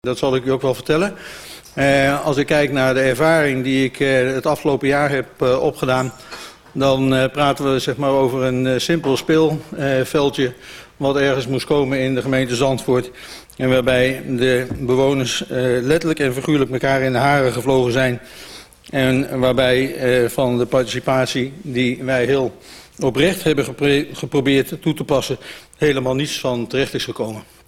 Dat zal ik u ook wel vertellen. Uh, als ik kijk naar de ervaring die ik uh, het afgelopen jaar heb uh, opgedaan... dan praten we zeg maar, over een simpel speelveldje... wat ergens moest komen in de gemeente Zandvoort... en waarbij de bewoners letterlijk en figuurlijk elkaar in de haren gevlogen zijn... en waarbij van de participatie die wij heel oprecht hebben geprobeerd toe te passen... helemaal niets van terecht is gekomen.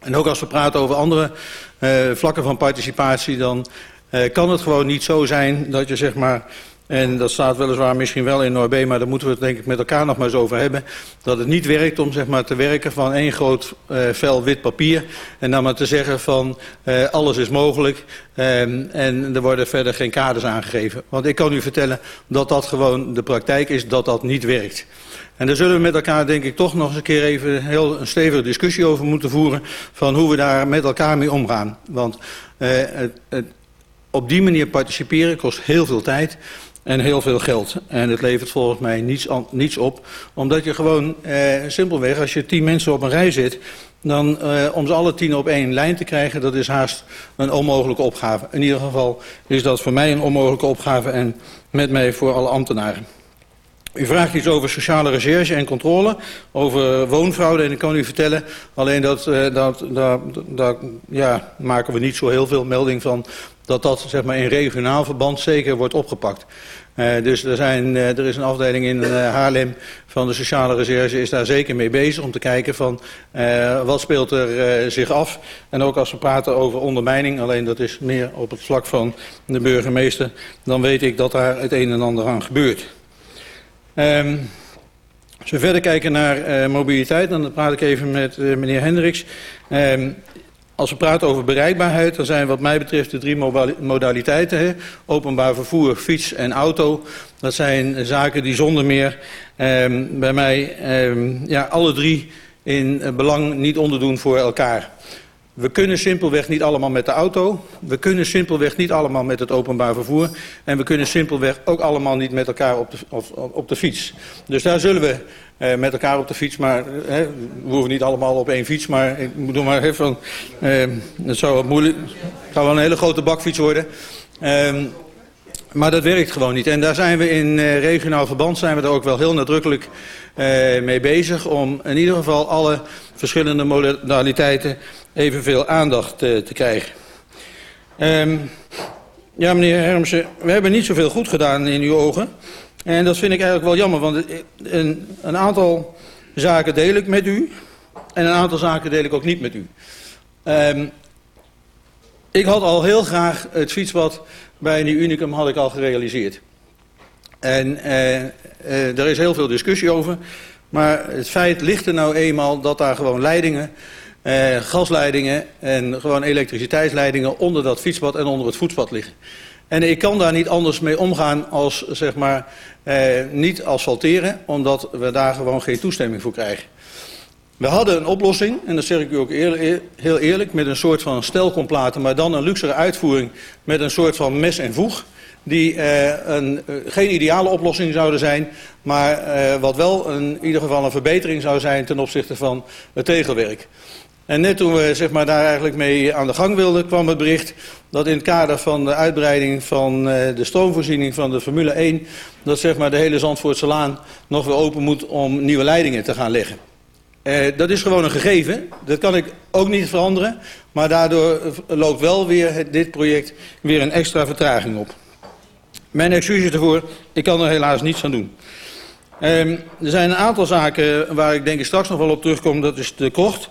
En ook als we praten over andere uh, vlakken van participatie, dan uh, kan het gewoon niet zo zijn dat je zeg maar, en dat staat weliswaar misschien wel in Noord maar daar moeten we het denk ik met elkaar nog maar eens over hebben, dat het niet werkt om zeg maar te werken van één groot uh, vel wit papier en dan maar te zeggen van alles is mogelijk um, en er worden verder geen kaders aangegeven. Want ik kan u vertellen dat dat gewoon de praktijk is, dat dat niet werkt. En daar zullen we met elkaar denk ik toch nog eens een keer even heel een stevige discussie over moeten voeren... van hoe we daar met elkaar mee omgaan. Want uh, het, op die manier participeren kost heel veel tijd en heel veel geld. En het levert volgens mij niets, niets op. Omdat je gewoon uh, simpelweg, als je tien mensen op een rij zit... dan uh, om ze alle tien op één lijn te krijgen, dat is haast een onmogelijke opgave. In ieder geval is dat voor mij een onmogelijke opgave en met mij voor alle ambtenaren. U vraagt iets over sociale recherche en controle, over woonfraude. En ik kan u vertellen, alleen dat, uh, dat, dat, dat ja, maken we niet zo heel veel melding van... dat dat zeg maar, in regionaal verband zeker wordt opgepakt. Uh, dus er, zijn, uh, er is een afdeling in uh, Haarlem van de sociale recherche is daar zeker mee bezig om te kijken van wat speelt er zich af. En ook als we praten over ondermijning, alleen dat is meer op het vlak van de burgemeester, dan weet ik dat daar het een en ander aan gebeurt. Um, als we verder kijken naar uh, mobiliteit, dan praat ik even met uh, meneer Hendricks. Um, als we praten over bereikbaarheid, dan zijn wat mij betreft de drie modaliteiten. Hè? Openbaar vervoer, fiets en auto. Dat zijn zaken die zonder meer um, bij mij ja, alle drie in belang niet onderdoen voor elkaar. We kunnen simpelweg niet allemaal met de auto. We kunnen simpelweg niet allemaal met het openbaar vervoer. En we kunnen simpelweg ook allemaal niet met elkaar op de, op, de fiets. Dus daar zullen we uh, met elkaar op de fiets, maar uh, we hoeven niet allemaal op één fiets. Maar ik bedoel maar even, uh, het zou wat moeilijk, het zou wel een hele grote bakfiets worden. Uh, maar dat werkt gewoon niet. En daar zijn we in uh, regionaal verband zijn we er ook wel heel nadrukkelijk uh, mee bezig om in ieder geval alle verschillende modaliteiten evenveel aandacht uh, te krijgen. Um, ja, meneer Hermsen, we hebben niet zoveel goed gedaan in uw ogen. En dat vind ik eigenlijk wel jammer, want een, een aantal zaken deel ik met u. En een aantal zaken deel ik ook niet met u. Um, ik had al heel graag het fietspad bij die Unicum had ik al gerealiseerd. En uh, er is heel veel discussie over. Maar het feit ligt er nou eenmaal dat daar gewoon leidingen, uh, gasleidingen en gewoon elektriciteitsleidingen onder dat fietspad en onder het voetpad liggen. En ik kan daar niet anders mee omgaan als zeg maar niet asfalteren, omdat we daar gewoon geen toestemming voor krijgen. We hadden een oplossing, en dat zeg ik u ook eerlijk, heel eerlijk, met een soort van stelkomplaten, maar dan een luxere uitvoering met een soort van mes en voeg. Die uh, een, uh, geen ideale oplossing zouden zijn, maar uh, wat wel in ieder geval een verbetering zou zijn ten opzichte van het tegelwerk. En net toen we zeg maar, daar eigenlijk mee aan de gang wilden, kwam het bericht dat in het kader van de uitbreiding van de stroomvoorziening van de Formule 1, dat zeg maar, de hele Zandvoortse Laan nog weer open moet om nieuwe leidingen te gaan leggen. Uh, dat is gewoon een gegeven. Dat kan ik ook niet veranderen. Maar daardoor loopt wel weer dit project weer een extra vertraging op. Mijn excuses ervoor. Ik kan er helaas niets aan doen. Um, er zijn een aantal zaken waar ik denk ik straks nog wel op terugkom. Dat is te kort.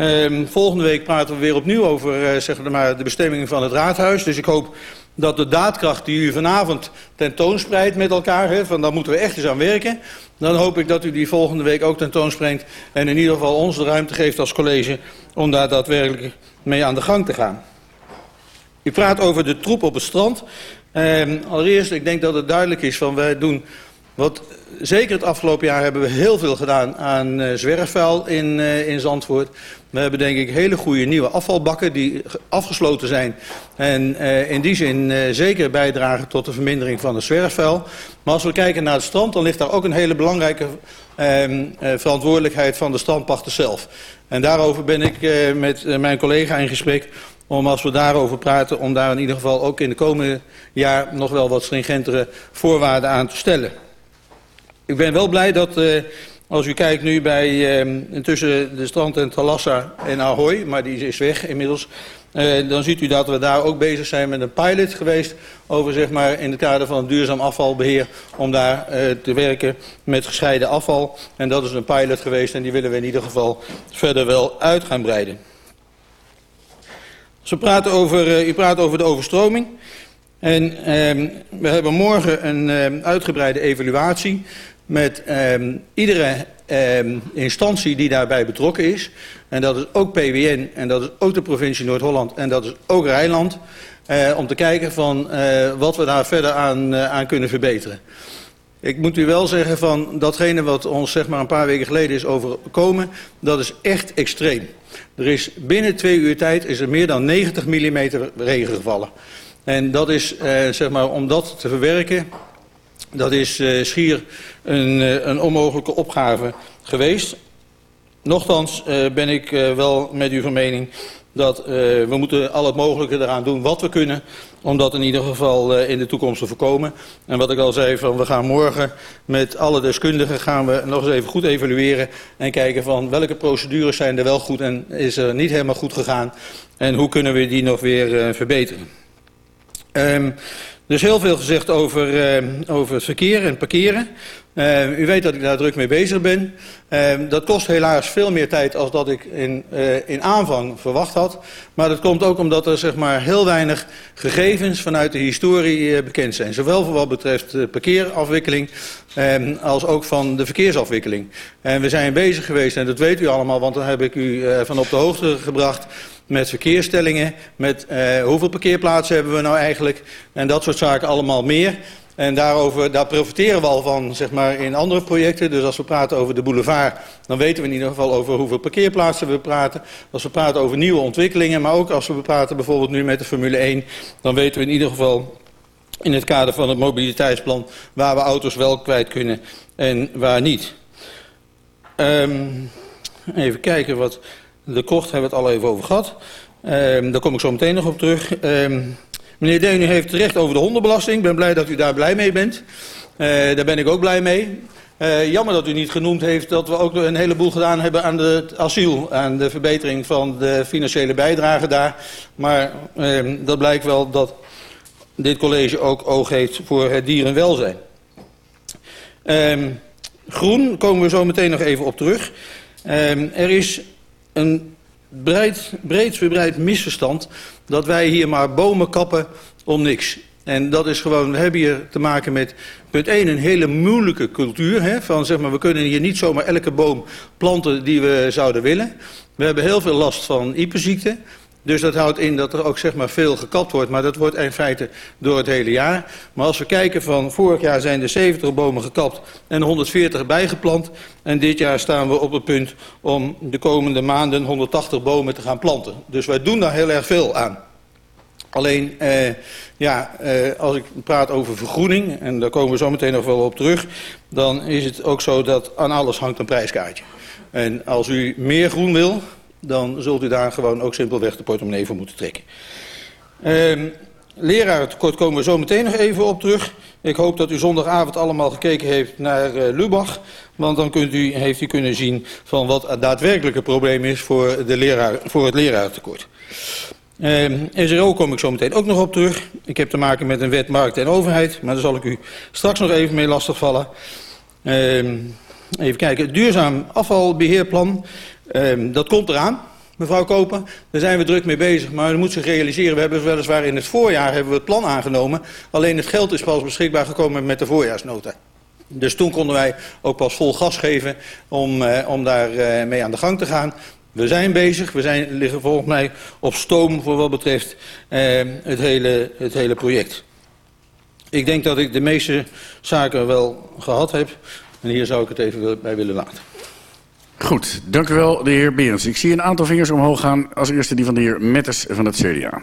Um, volgende week praten we weer opnieuw over uh, zeg maar, de bestemming van het raadhuis. Dus ik hoop dat de daadkracht die u vanavond tentoonspreidt met elkaar, van daar moeten we echt eens aan werken, dan hoop ik dat u die volgende week ook tentoonsprengt en in ieder geval ons de ruimte geeft als college om daar daadwerkelijk mee aan de gang te gaan. U praat over de troep op het strand. Eh, allereerst, ik denk dat het duidelijk is van wij doen wat zeker het afgelopen jaar hebben we heel veel gedaan aan uh, zwerfvuil in, uh, in Zandvoort. We hebben denk ik hele goede nieuwe afvalbakken die afgesloten zijn. En uh, in die zin zeker bijdragen tot de vermindering van het zwerfvuil. Maar als we kijken naar het strand, dan ligt daar ook een hele belangrijke ehm, verantwoordelijkheid van de strandpachter zelf. En daarover ben ik met mijn collega in gesprek om als we daarover praten, om daar in ieder geval ook in de komende jaar nog wel wat stringentere voorwaarden aan te stellen. Ik ben wel blij dat, uh, als u kijkt nu bij, uh, tussen de strand en Talassa en Ahoy, maar die is weg inmiddels, uh, dan ziet u dat we daar ook bezig zijn met een pilot geweest over zeg maar in het kader van duurzaam afvalbeheer om daar te werken met gescheiden afval. En dat is een pilot geweest en die willen we in ieder geval verder wel uit gaan breiden. We praten over, u praat over de overstroming. En uh, we hebben morgen een uh, uitgebreide evaluatie met uh, iedere uh, instantie die daarbij betrokken is. En dat is ook PWN en dat is ook de provincie Noord-Holland en dat is ook Rijnland. Uh, om te kijken van uh, wat we daar verder aan, uh, aan kunnen verbeteren. Ik moet u wel zeggen van datgene wat ons zeg maar een paar weken geleden is overkomen, dat is echt extreem. Er is binnen twee uur tijd is er meer dan 90 mm regen gevallen. En dat is uh, zeg maar om dat te verwerken, dat is uh, schier een, uh, een onmogelijke opgave geweest. Nochtans uh, ben ik wel met u van mening dat we moeten al het mogelijke eraan doen wat we kunnen om dat in ieder geval in de toekomst te voorkomen. En wat ik al zei, van we gaan morgen met alle deskundigen gaan we nog eens even goed evalueren en kijken van welke procedures zijn er wel goed en is er niet helemaal goed gegaan en hoe kunnen we die nog weer verbeteren. Um, is heel veel gezegd over, uh, over het verkeer en parkeren. Uh, u weet dat ik daar druk mee bezig ben. Uh, dat kost helaas veel meer tijd dan dat ik in, in aanvang verwacht had. Maar dat komt ook omdat er zeg maar, heel weinig gegevens vanuit de historie bekend zijn. Zowel voor wat betreft parkeerafwikkeling als ook van de verkeersafwikkeling. En we zijn bezig geweest, en dat weet u allemaal, want daar heb ik u van op de hoogte gebracht met verkeerstellingen, met uh, hoeveel parkeerplaatsen hebben we nou eigenlijk en dat soort zaken allemaal meer. En daarover, daar profiteren we al van zeg maar, in andere projecten. Dus als we praten over de boulevard, dan weten we in ieder geval over hoeveel parkeerplaatsen we praten. Als we praten over nieuwe ontwikkelingen, maar ook als we praten bijvoorbeeld nu met de Formule 1, dan weten we in ieder geval in het kader van het mobiliteitsplan waar we auto's wel kwijt kunnen en waar niet. Um, even kijken wat de kocht hebben we het al even over gehad. Um, daar kom ik zo meteen nog op terug. Um, meneer Deen, u heeft terecht over de hondenbelasting. Ik ben blij dat u daar blij mee bent. Uh, daar ben ik ook blij mee. Uh, jammer dat u niet genoemd heeft dat we ook een heleboel gedaan hebben aan het asiel. Aan de verbetering van de financiële bijdrage daar. Maar uh, dat blijkt wel dat dit college ook oog heeft voor het dierenwelzijn. Groen komen we zo meteen nog even op terug. Er is een breed, breed verbreid misverstand dat wij hier maar bomen kappen om niks. En dat is gewoon, we hebben hier te maken met, punt 1, een hele moeilijke cultuur. Hè, van zeg maar, we kunnen hier niet zomaar elke boom planten die we zouden willen. We hebben heel veel last van hyperziekte. Dus dat houdt in dat er ook zeg maar, veel gekapt wordt, maar dat wordt in feite door het hele jaar. Maar als we kijken van vorig jaar zijn er 70 bomen gekapt en 140 bijgeplant. En dit jaar staan we op het punt om de komende maanden 180 bomen te gaan planten. Dus wij doen daar heel erg veel aan. Alleen, eh, ja, eh, als ik praat over vergroening, en daar komen we zo meteen nog wel op terug, dan is het ook zo dat aan alles hangt een prijskaartje. En als u meer groen wil, dan zult u daar gewoon ook simpelweg de portemonnee voor moeten trekken. Uh, lerarentekort komen we zo meteen nog even op terug. Ik hoop dat u zondagavond allemaal gekeken heeft naar uh, Lubach. Want dan kunt u, heeft u kunnen zien van wat het daadwerkelijke probleem is voor, de leraar, voor het lerarentekort. Uh, SRO kom ik zo meteen ook nog op terug. Ik heb te maken met een wet markt en overheid. Maar daar zal ik u straks nog even mee lastigvallen. Uh, even kijken. Duurzaam afvalbeheerplan. Um, dat komt eraan, mevrouw Koper. Daar zijn we druk mee bezig, maar u moet zich realiseren... we hebben weliswaar in het voorjaar hebben we het plan aangenomen... alleen het geld is pas beschikbaar gekomen met de voorjaarsnota. Dus toen konden wij ook pas vol gas geven om, uh, om daar uh, mee aan de gang te gaan. We zijn bezig, we zijn, liggen volgens mij op stoom voor wat betreft uh, het, hele, het hele project. Ik denk dat ik de meeste zaken wel gehad heb. En hier zou ik het even bij willen laten. Goed, dank u wel, de heer Berends. Ik zie een aantal vingers omhoog gaan. Als eerste die van de heer Metters van het CDA.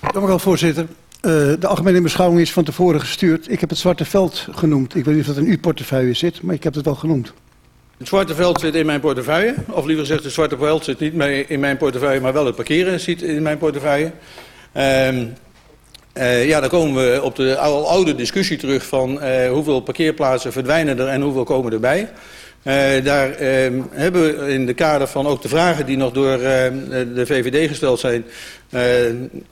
Dank u wel, voorzitter. Uh, de algemene beschouwing is van tevoren gestuurd. Ik heb het Zwarte Veld genoemd. Ik weet niet of dat in uw portefeuille zit, maar ik heb het wel genoemd. Het zwarte veld zit in mijn portefeuille. Of liever gezegd, het zwarte veld zit niet in mijn portefeuille, maar wel het parkeren zit in mijn portefeuille. Uh, uh, ja, dan komen we op de oude discussie terug van uh, hoeveel parkeerplaatsen verdwijnen er en hoeveel komen erbij. Uh, daar uh, hebben we in de kader van ook de vragen die nog door uh, de VVD gesteld zijn.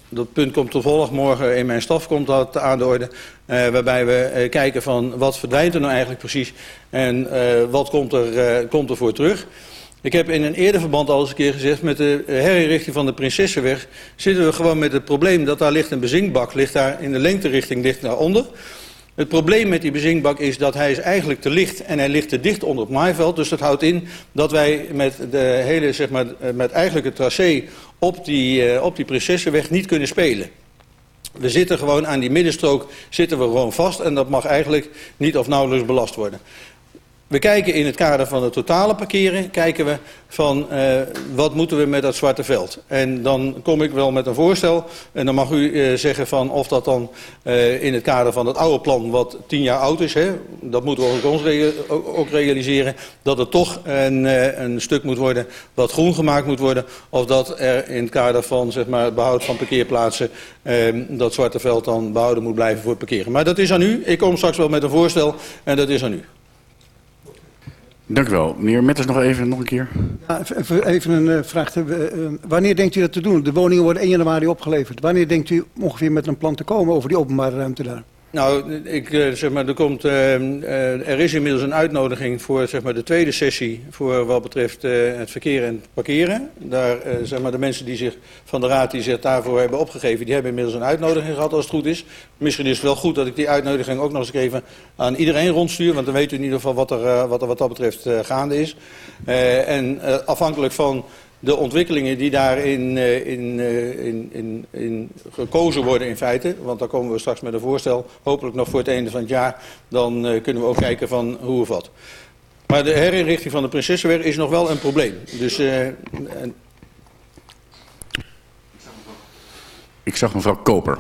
dat punt komt toevallig morgen in mijn staf komt dat aan de orde. waarbij we kijken van wat verdwijnt er nou eigenlijk precies en wat komt er, komt er voor terug. Ik heb in een eerder verband al eens een keer gezegd... met de herinrichting van de Prinsessenweg... zitten we gewoon met het probleem dat daar ligt een bezinkbak... ligt daar in de lengterichting ligt daaronder. Het probleem met die bezinkbak is dat hij is eigenlijk te licht... en hij ligt te dicht onder het maaiveld. Dus dat houdt in dat wij met, de hele, zeg maar, met eigenlijk het tracé... op die, uh, op die Prinsessenweg niet kunnen spelen. We zitten gewoon aan die middenstrook zitten we gewoon vast... en dat mag eigenlijk niet of nauwelijks belast worden. We kijken in het kader van het totale parkeren, kijken we van uh, wat moeten we met dat zwarte veld. En dan kom ik wel met een voorstel en dan mag u uh, zeggen van of dat dan uh, in het kader van het oude plan wat tien jaar oud is, hè, dat moeten we ook, ons ook realiseren, dat het toch een, een stuk moet worden wat groen gemaakt moet worden. Of dat er in het kader van zeg maar, het behoud van parkeerplaatsen dat zwarte veld dan behouden moet blijven voor het parkeren. Maar dat is aan u. Ik kom straks wel met een voorstel en dat is aan u. Dank u wel. Meneer Metters nog even, nog een keer. Ja, even een uh, vraag. Uh, wanneer denkt u dat te doen? De woningen worden 1 januari opgeleverd. Wanneer denkt u ongeveer met een plan te komen over die openbare ruimte daar? Nou, ik, uh, zeg maar, er, komt, uh, uh, er is inmiddels een uitnodiging voor zeg maar, de tweede sessie voor wat betreft het verkeer en het parkeren. Daar, zeg maar, de mensen die zich, van de raad die zich daarvoor hebben opgegeven, die hebben inmiddels een uitnodiging gehad als het goed is. Misschien is het wel goed dat ik die uitnodiging ook nog eens even aan iedereen rondstuur, want dan weet u in ieder geval wat er wat, er, wat dat betreft gaande is. en afhankelijk van de ontwikkelingen die daarin uh, in, uh, in, in, in gekozen worden in feite, want dan komen we straks met een voorstel, hopelijk nog voor het einde van het jaar, dan uh, kunnen we ook kijken van hoe of wat. Maar de herinrichting van de Prinsessenweg is nog wel een probleem. Dus, Ik zag mevrouw Koper.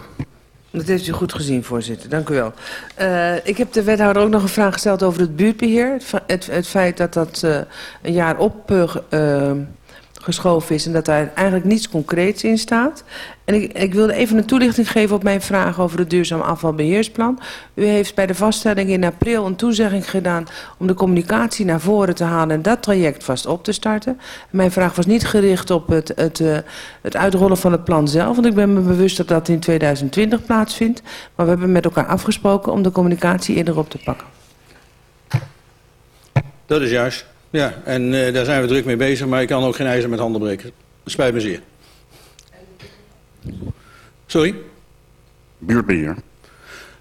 Dat heeft u goed gezien, voorzitter. Dank u wel. Uh, ik heb de wethouder ook nog een vraag gesteld over het buurtbeheer. Het, het, het feit dat dat uh, een jaar op... Geschoven is en dat daar eigenlijk niets concreets in staat. En ik, ik wilde even een toelichting geven op mijn vraag over het duurzaam afvalbeheersplan. U heeft bij de vaststelling in april een toezegging gedaan om de communicatie naar voren te halen en dat traject vast op te starten. mijn vraag was niet gericht op het, het, uh, het uitrollen van het plan zelf, want ik ben me bewust dat dat in 2020 plaatsvindt. Maar we hebben met elkaar afgesproken om de communicatie eerder op te pakken. Dat is juist. Ja, en uh, daar zijn we druk mee bezig, maar ik kan ook geen ijzer met handen breken. Spijt me zeer. Sorry? Buurtbeheer.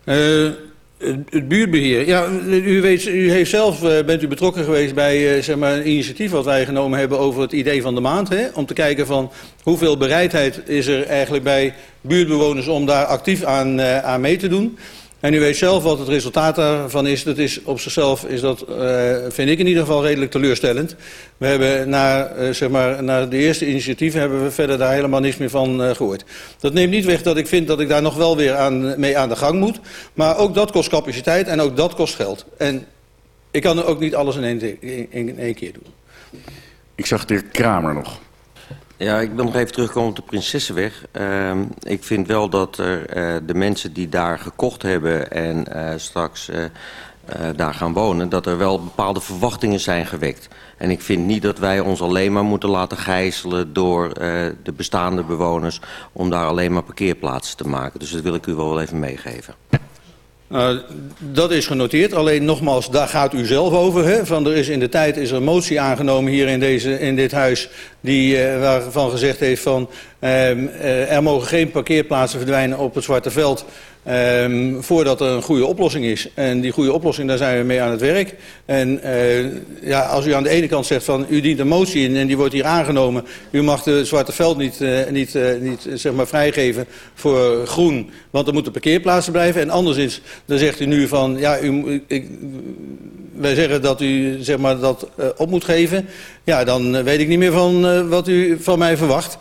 Uh, het, buurtbeheer. Ja, u, weet, u heeft zelf, uh, bent u betrokken geweest bij zeg maar een initiatief wat wij genomen hebben over het idee van de maand. Hè? Om te kijken van hoeveel bereidheid is er eigenlijk bij buurtbewoners om daar actief aan, aan mee te doen. En u weet zelf wat het resultaat daarvan is. Dat is op zichzelf, is dat, uh, vind ik in ieder geval redelijk teleurstellend. We hebben na, uh, zeg maar, na de eerste initiatieven hebben we verder daar helemaal niets meer van uh, gehoord. Dat neemt niet weg dat ik vind dat ik daar nog wel weer aan, mee aan de gang moet. Maar ook dat kost capaciteit en ook dat kost geld. En ik kan ook niet alles in één, in, in één keer doen. Ik zag de heer Kramer nog. Ja, ik wil nog even terugkomen op de Prinsessenweg. Uh, ik vind wel dat er, uh, de mensen die daar gekocht hebben en uh, straks uh, daar gaan wonen... dat er wel bepaalde verwachtingen zijn gewekt. En ik vind niet dat wij ons alleen maar moeten laten gijzelen door de bestaande bewoners... om daar alleen maar parkeerplaatsen te maken. Dus dat wil ik u wel even meegeven. Uh, dat is genoteerd. Alleen nogmaals, daar gaat u zelf over. Hè? Van er is in de tijd is er een motie aangenomen hier in, deze, in dit huis... Die, uh, waarvan gezegd heeft van... Uh, er mogen geen parkeerplaatsen verdwijnen op het Zwarte Veld... Um, voordat er een goede oplossing is. En die goede oplossing, daar zijn we mee aan het werk. En uh, ja, als u aan de ene kant zegt van u dient een motie in en die wordt hier aangenomen. U mag de Zwarte Veld niet, uh, niet, uh, niet zeg maar vrijgeven voor groen, want er moeten parkeerplaatsen blijven. En anderszins, dan zegt u nu van ja, u, ik, wij zeggen dat u zeg maar, dat op moet geven. Ja, dan weet ik niet meer van wat u van mij verwacht.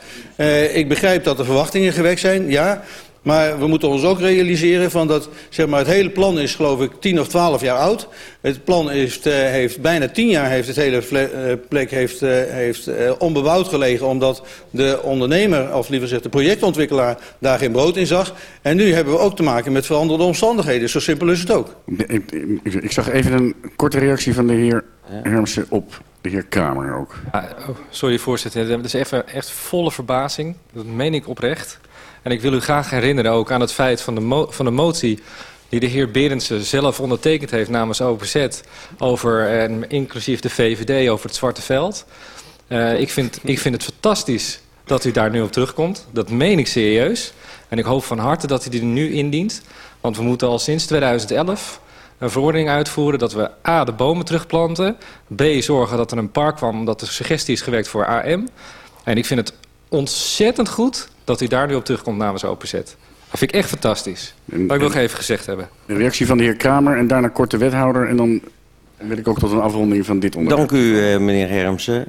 ik begrijp dat er verwachtingen gewekt zijn, ja. Maar we moeten ons ook realiseren van dat zeg maar, het hele plan is geloof ik 10 of 12 jaar oud. Het plan heeft, uh, heeft bijna 10 jaar heeft het hele uh, plek heeft, uh, heeft onbebouwd gelegen. Omdat de ondernemer, of liever gezegd de projectontwikkelaar, daar geen brood in zag. En nu hebben we ook te maken met veranderde omstandigheden. Zo simpel is het ook. Ik, ik, ik zag even een korte reactie van de heer Hermsen op de heer Kramer ook. Ah, oh, sorry voorzitter, dat is even echt volle verbazing. Dat meen ik oprecht. En ik wil u graag herinneren ook aan het feit van de, van de motie... die de heer Berendsen zelf ondertekend heeft namens OPZ... over, en inclusief de VVD, over het Zwarte Veld. Uh, ik, vind, ik vind het fantastisch dat u daar nu op terugkomt. Dat meen ik serieus. En ik hoop van harte dat u die nu indient. Want we moeten al sinds 2011 een verordening uitvoeren... dat we A, de bomen terugplanten... B, zorgen dat er een park kwam... omdat er suggestie is gewerkt voor AM. En ik vind het ontzettend goed dat u daar nu op terugkomt namens OPZ. Dat vind ik echt fantastisch. Dat wil ik nog even gezegd hebben. Een reactie van de heer Kramer en daarna kort de wethouder... en dan wil ik ook tot een afronding van dit onderwerp. Dank u, eh, meneer Hermsen.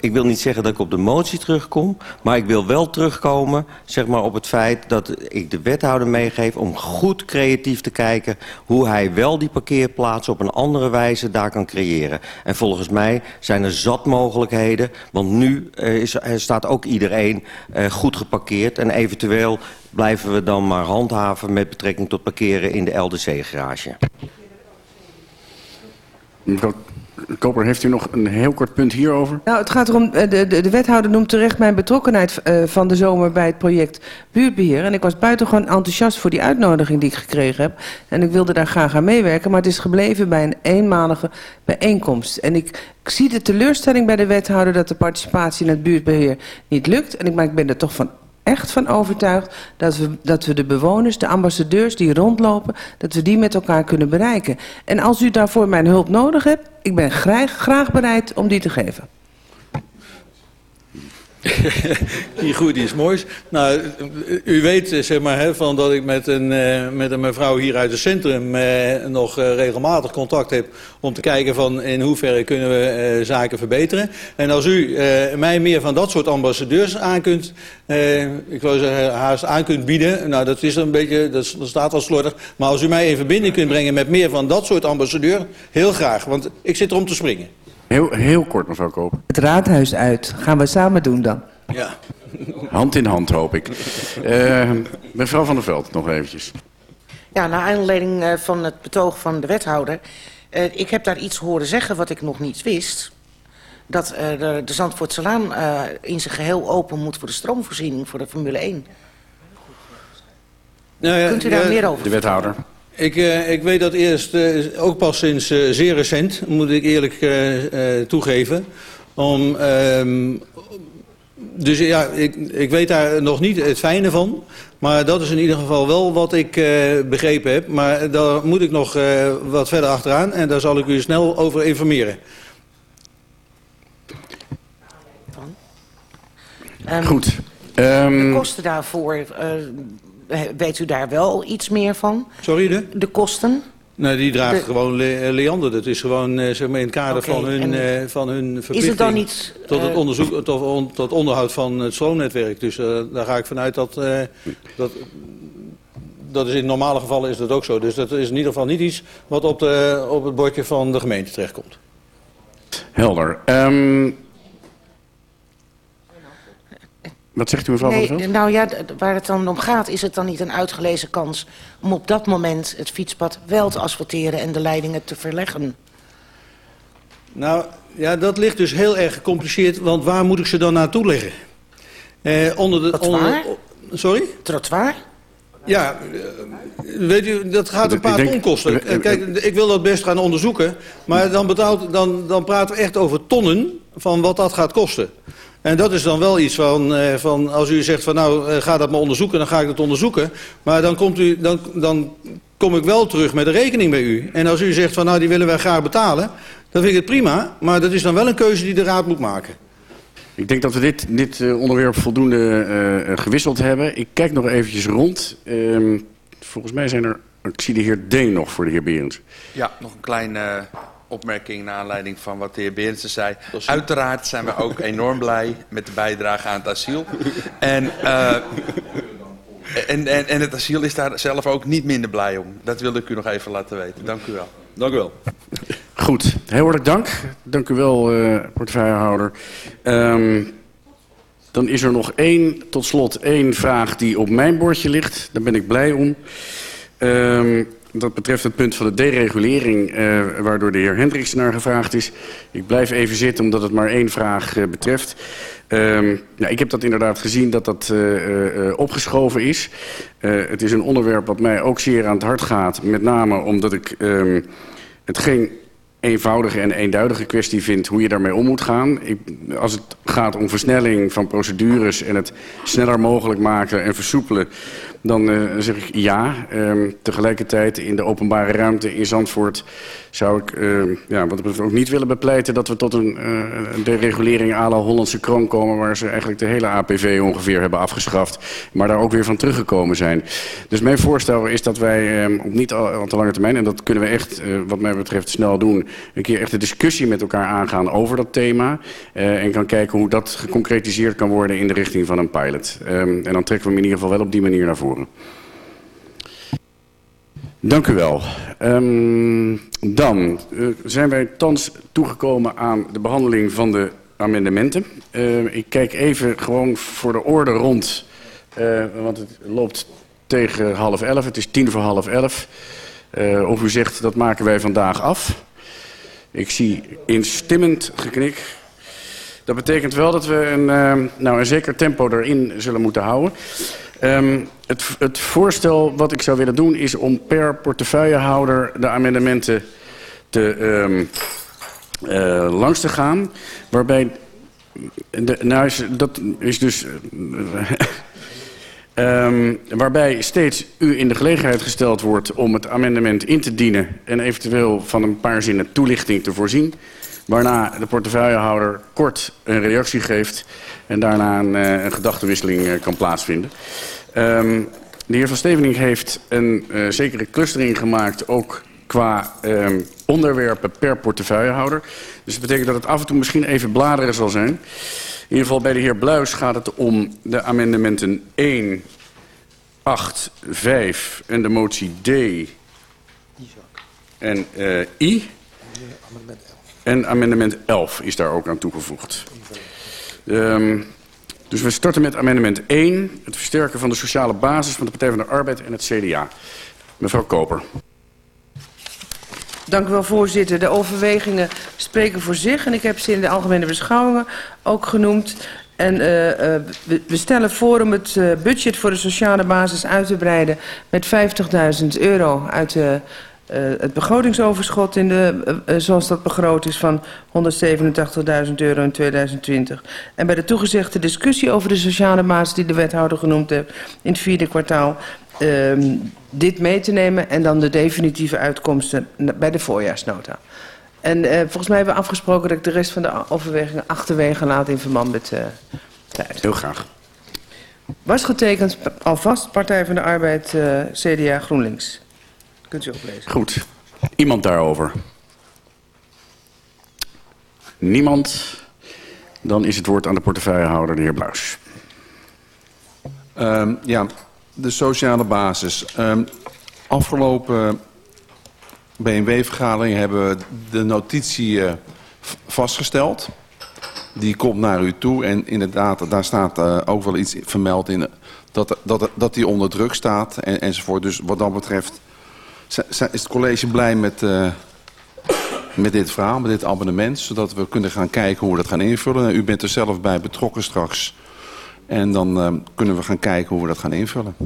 Ik wil niet zeggen dat ik op de motie terugkom... maar ik wil wel terugkomen zeg maar, op het feit dat ik de wethouder meegeef... om goed creatief te kijken hoe hij wel die parkeerplaats... op een andere wijze daar kan creëren. En volgens mij zijn er zat mogelijkheden... want nu uh, is, er staat ook iedereen goed geparkeerd... en eventueel blijven we dan maar handhaven met betrekking tot parkeren in de LDC-garage. Koper, heeft u nog een heel kort punt hierover? Nou, het gaat erom, de, de, de wethouder noemt terecht mijn betrokkenheid uh, van de zomer bij het project buurtbeheer. En ik was buitengewoon enthousiast voor die uitnodiging die ik gekregen heb. En ik wilde daar graag aan meewerken, maar het is gebleven bij een eenmalige bijeenkomst. En ik, ik zie de teleurstelling bij de wethouder dat de participatie in het buurtbeheer niet lukt. En ik, maar ik ben er toch van echt van overtuigd dat we, dat we de bewoners, de ambassadeurs die rondlopen, dat we die met elkaar kunnen bereiken. En als u daarvoor mijn hulp nodig hebt, ik ben graag, graag bereid om die te geven. die groei die is moois. Nou, u weet zeg maar, hè, van dat ik met een, uh, met een mevrouw hier uit het centrum uh, nog regelmatig contact heb om te kijken van in hoeverre kunnen we zaken verbeteren. En als u mij meer van dat soort ambassadeurs aan kunt, ik wil zeggen haast aan kunt bieden, nou dat is een beetje, dat, staat al slordig, maar als u mij in verbinding kunt brengen met meer van dat soort ambassadeurs, heel graag, want ik zit er om te springen. Heel, heel kort, mevrouw Koop. Het raadhuis uit. Gaan we samen doen dan. Ja. Hand in hand, hoop ik. Uh, mevrouw van der Veld, nog eventjes. Ja, naar aanleiding uh, van het betoog van de wethouder. Uh, ik heb daar iets horen zeggen wat ik nog niet wist. Dat de, de Zandvoortselaan in zijn geheel open moet voor de stroomvoorziening voor de Formule 1. Nou ja, Kunt u daar ja, meer over De wethouder. Ik, uh, ik weet dat eerst, uh, ook pas sinds uh, zeer recent, moet ik eerlijk toegeven. Om, um, dus ja, ik, ik weet daar nog niet het fijne van. Maar dat is in ieder geval wel wat ik begrepen heb. Maar daar moet ik nog wat verder achteraan en daar zal ik u snel over informeren. Um, Goed. Um, de kosten daarvoor weet u daar wel iets meer van? Sorry, de? De kosten? Nee, die draagt de... gewoon Le Leander. Dat is gewoon uh, zeg maar in het kader okay, van, hun, uh, van hun verplichting. Is het dan niet... Uh... Tot het onderzoek, tot, on, tot onderhoud van het stroomnetwerk. Dus daar ga ik vanuit dat... dat dat is in normale gevallen is dat ook zo. Dus dat is in ieder geval niet iets wat op, de, op het bordje van de gemeente terechtkomt. Helder. Um, Wat zegt u mevrouw nee, van Nou ja, waar het dan om gaat, is het dan niet een uitgelezen kans... om op dat moment het fietspad wel te asfalteren en de leidingen te verleggen? Nou, ja, dat ligt dus heel erg gecompliceerd, want waar moet ik ze dan naartoe leggen? Eh, onder de, onder, sorry? Trottoir? Ja, weet u, dat gaat een paar ton kosten. Kijk, ik wil dat best gaan onderzoeken, maar dan, betaalt, dan, dan praten we echt over tonnen van wat dat gaat kosten. En dat is dan wel iets van, uh, van als u zegt van nou uh, ga dat maar onderzoeken, dan ga ik dat onderzoeken. Maar dan, komt u, dan, dan kom ik wel terug met een rekening bij u. En als u zegt van nou die willen wij graag betalen, dan vind ik het prima. Maar dat is dan wel een keuze die de raad moet maken. Ik denk dat we dit, dit uh, onderwerp voldoende uh, gewisseld hebben. Ik kijk nog eventjes rond. Uh, volgens mij zijn er... Ik zie de heer Deen nog voor de heer Berends. Ja, nog een klein opmerking naar aanleiding van wat de heer Berendsen zei. Uiteraard zijn we ook enorm blij met de bijdrage aan het asiel. En uh, En, en, en het asiel is daar zelf ook niet minder blij om. Dat wilde ik u nog even laten weten. Dank u wel. Dank u wel. Goed, heel hartelijk dank. Dank u wel, eh portefeuillehouder. Ehm, dan is er nog één, tot slot één vraag die op mijn bordje ligt. Daar ben ik blij om. Ehm, dat betreft het punt van de deregulering, eh, waardoor de heer Hendricks naar gevraagd is. Ik blijf even zitten, omdat het maar één vraag eh, betreft. Ehm, nou, ik heb dat inderdaad gezien dat dat eh, eh, opgeschoven is. Eh, het is een onderwerp wat mij ook zeer aan het hart gaat. Met name omdat ik ehm, het geen eenvoudige en eenduidige kwestie vind hoe je daarmee om moet gaan. Ik, als het gaat om versnelling van procedures en het sneller mogelijk maken en versoepelen, dan eh, zeg ik ja. Ehm, tegelijkertijd in de openbare ruimte in Zandvoort zou ik ehm, ja, dat betreft ook niet willen bepleiten dat we tot een eh, deregulering à la Hollandse kroon komen waar ze eigenlijk de hele APV ongeveer hebben afgeschaft, maar daar ook weer van teruggekomen zijn. Dus mijn voorstel is dat wij ehm, op niet al, te lange termijn, en dat kunnen we echt eh, wat mij betreft snel doen, een keer echt een discussie met elkaar aangaan over dat thema en kan kijken hoe dat geconcretiseerd kan worden in de richting van een pilot. En dan trekken we hem in ieder geval wel op die manier naar voren. Dank u wel. Ehm, dan eh, zijn wij thans toegekomen aan de behandeling van de amendementen. Eh, ik kijk even gewoon voor de orde rond, eh, want het loopt tegen half elf. Het is tien voor half elf. Of u zegt, dat maken wij vandaag af. Ik zie instemmend geknik. Dat betekent wel dat we een, nou, een zeker tempo erin zullen moeten houden. Ehm, het, het voorstel wat ik zou willen doen is om per portefeuillehouder de amendementen te, ehm, eh, langs te gaan. Waarbij, de, nou is, dat is dus... Ehm, waarbij steeds u in de gelegenheid gesteld wordt om het amendement in te dienen... en eventueel van een paar zinnen toelichting te voorzien. Waarna de portefeuillehouder kort een reactie geeft... en daarna een, eh, een gedachtenwisseling eh, kan plaatsvinden. Ehm, de heer Van Stevening heeft een eh, zekere clustering gemaakt... ook qua ehm, onderwerpen per portefeuillehouder. Dus dat betekent dat het af en toe misschien even bladeren zal zijn... In ieder geval bij de heer Bluis gaat het om de amendementen 1, 8, 5 en de motie D en eh, I. En amendement 11 is daar ook aan toegevoegd. Um, dus we starten met amendement 1, het versterken van de sociale basis van de Partij van de Arbeid en het CDA. Mevrouw Koper. Dank u wel, voorzitter. De overwegingen spreken voor zich en ik heb ze in de algemene beschouwingen ook genoemd. En uh, uh, we, stellen voor om het uh, budget voor de sociale basis uit te breiden met 50.000 euro uit de, het begrotingsoverschot in de, zoals dat begroot is van 187.000 euro in 2020. En bij de toegezegde discussie over de sociale basis die de wethouder genoemd heeft in het vierde kwartaal um, dit mee te nemen en dan de definitieve uitkomsten bij de voorjaarsnota. En volgens mij hebben we afgesproken dat ik de rest van de overwegingen achterwege laat in verband met de Heel graag. Was getekend alvast Partij van de Arbeid, CDA, GroenLinks. Kunt u oplezen. Goed. Iemand daarover? Niemand? Dan is het woord aan de portefeuillehouder, de heer Bluis. Um, ja, de sociale basis. Um, afgelopen BMW-vergadering hebben we de notitie uh, vastgesteld. Die komt naar u toe en inderdaad, daar staat uh, ook wel iets vermeld in dat, dat, dat die onder druk staat en, enzovoort. Dus wat dat betreft is het college blij met, uh, met dit verhaal, met dit abonnement. Zodat we kunnen gaan kijken hoe we dat gaan invullen. U bent er zelf bij betrokken straks. En dan uh, kunnen we gaan kijken hoe we dat gaan invullen.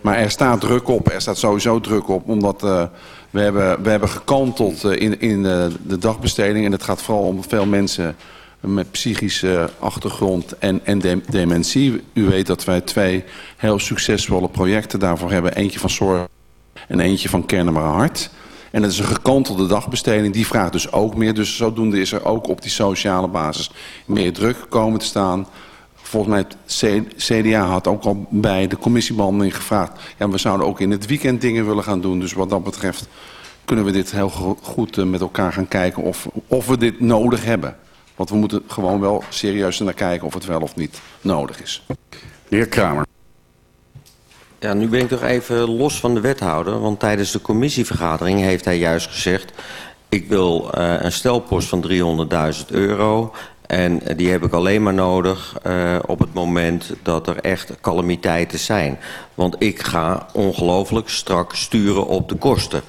Maar er staat druk op, er staat sowieso druk op, omdat uh, we, hebben, we hebben gekanteld in, in de dagbesteding. En het gaat vooral om veel mensen met psychische achtergrond en, en de, dementie. U weet dat wij twee heel succesvolle projecten daarvoor hebben. Eentje van zorg en eentje van Kennemer Hart. En dat is een gekantelde dagbesteding, die vraagt dus ook meer. Dus zodoende is er ook op die sociale basis meer druk komen te staan volgens mij het CDA had ook al bij de commissiebehandeling gevraagd... ja, we zouden ook in het weekend dingen willen gaan doen. Dus wat dat betreft kunnen we dit heel goed met elkaar gaan kijken of, of we dit nodig hebben. Want we moeten gewoon wel serieus naar kijken of het wel of niet nodig is. De heer Kramer. Ja, nu ben ik toch even los van de wethouder. Want tijdens de commissievergadering heeft hij juist gezegd... ik wil uh, een stelpost van 300.000 euro... En die heb ik alleen maar nodig uh, op het moment dat er echt calamiteiten zijn. Want ik ga ongelooflijk strak sturen op de kosten.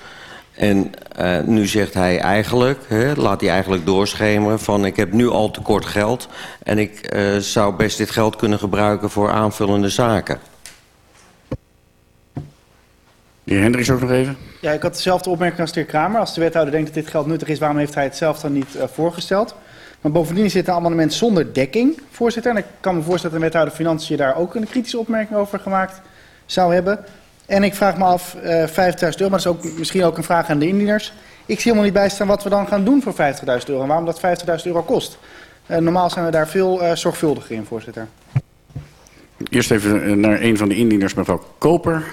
En uh, nu zegt hij eigenlijk, hè, laat hij eigenlijk doorschemeren van ik heb nu al tekort geld en ik uh, zou best dit geld kunnen gebruiken voor aanvullende zaken. De heer Hendricks ook nog even. Ja, ik had dezelfde opmerking als de heer Kramer. Als de wethouder denkt dat dit geld nuttig is, waarom heeft hij het zelf dan niet uh, voorgesteld? Maar bovendien zit een amendement zonder dekking, voorzitter. En ik kan me voorstellen dat de wethouder Financiën daar ook een kritische opmerking over gemaakt zou hebben. En ik vraag me af, uh, 50.000 euro, maar dat is ook, misschien ook een vraag aan de indieners. Ik zie helemaal niet bijstaan wat we dan gaan doen voor 50.000 euro en waarom dat 50.000 euro kost. Uh, normaal zijn we daar veel uh, zorgvuldiger in, voorzitter. Eerst even naar een van de indieners, mevrouw Koper.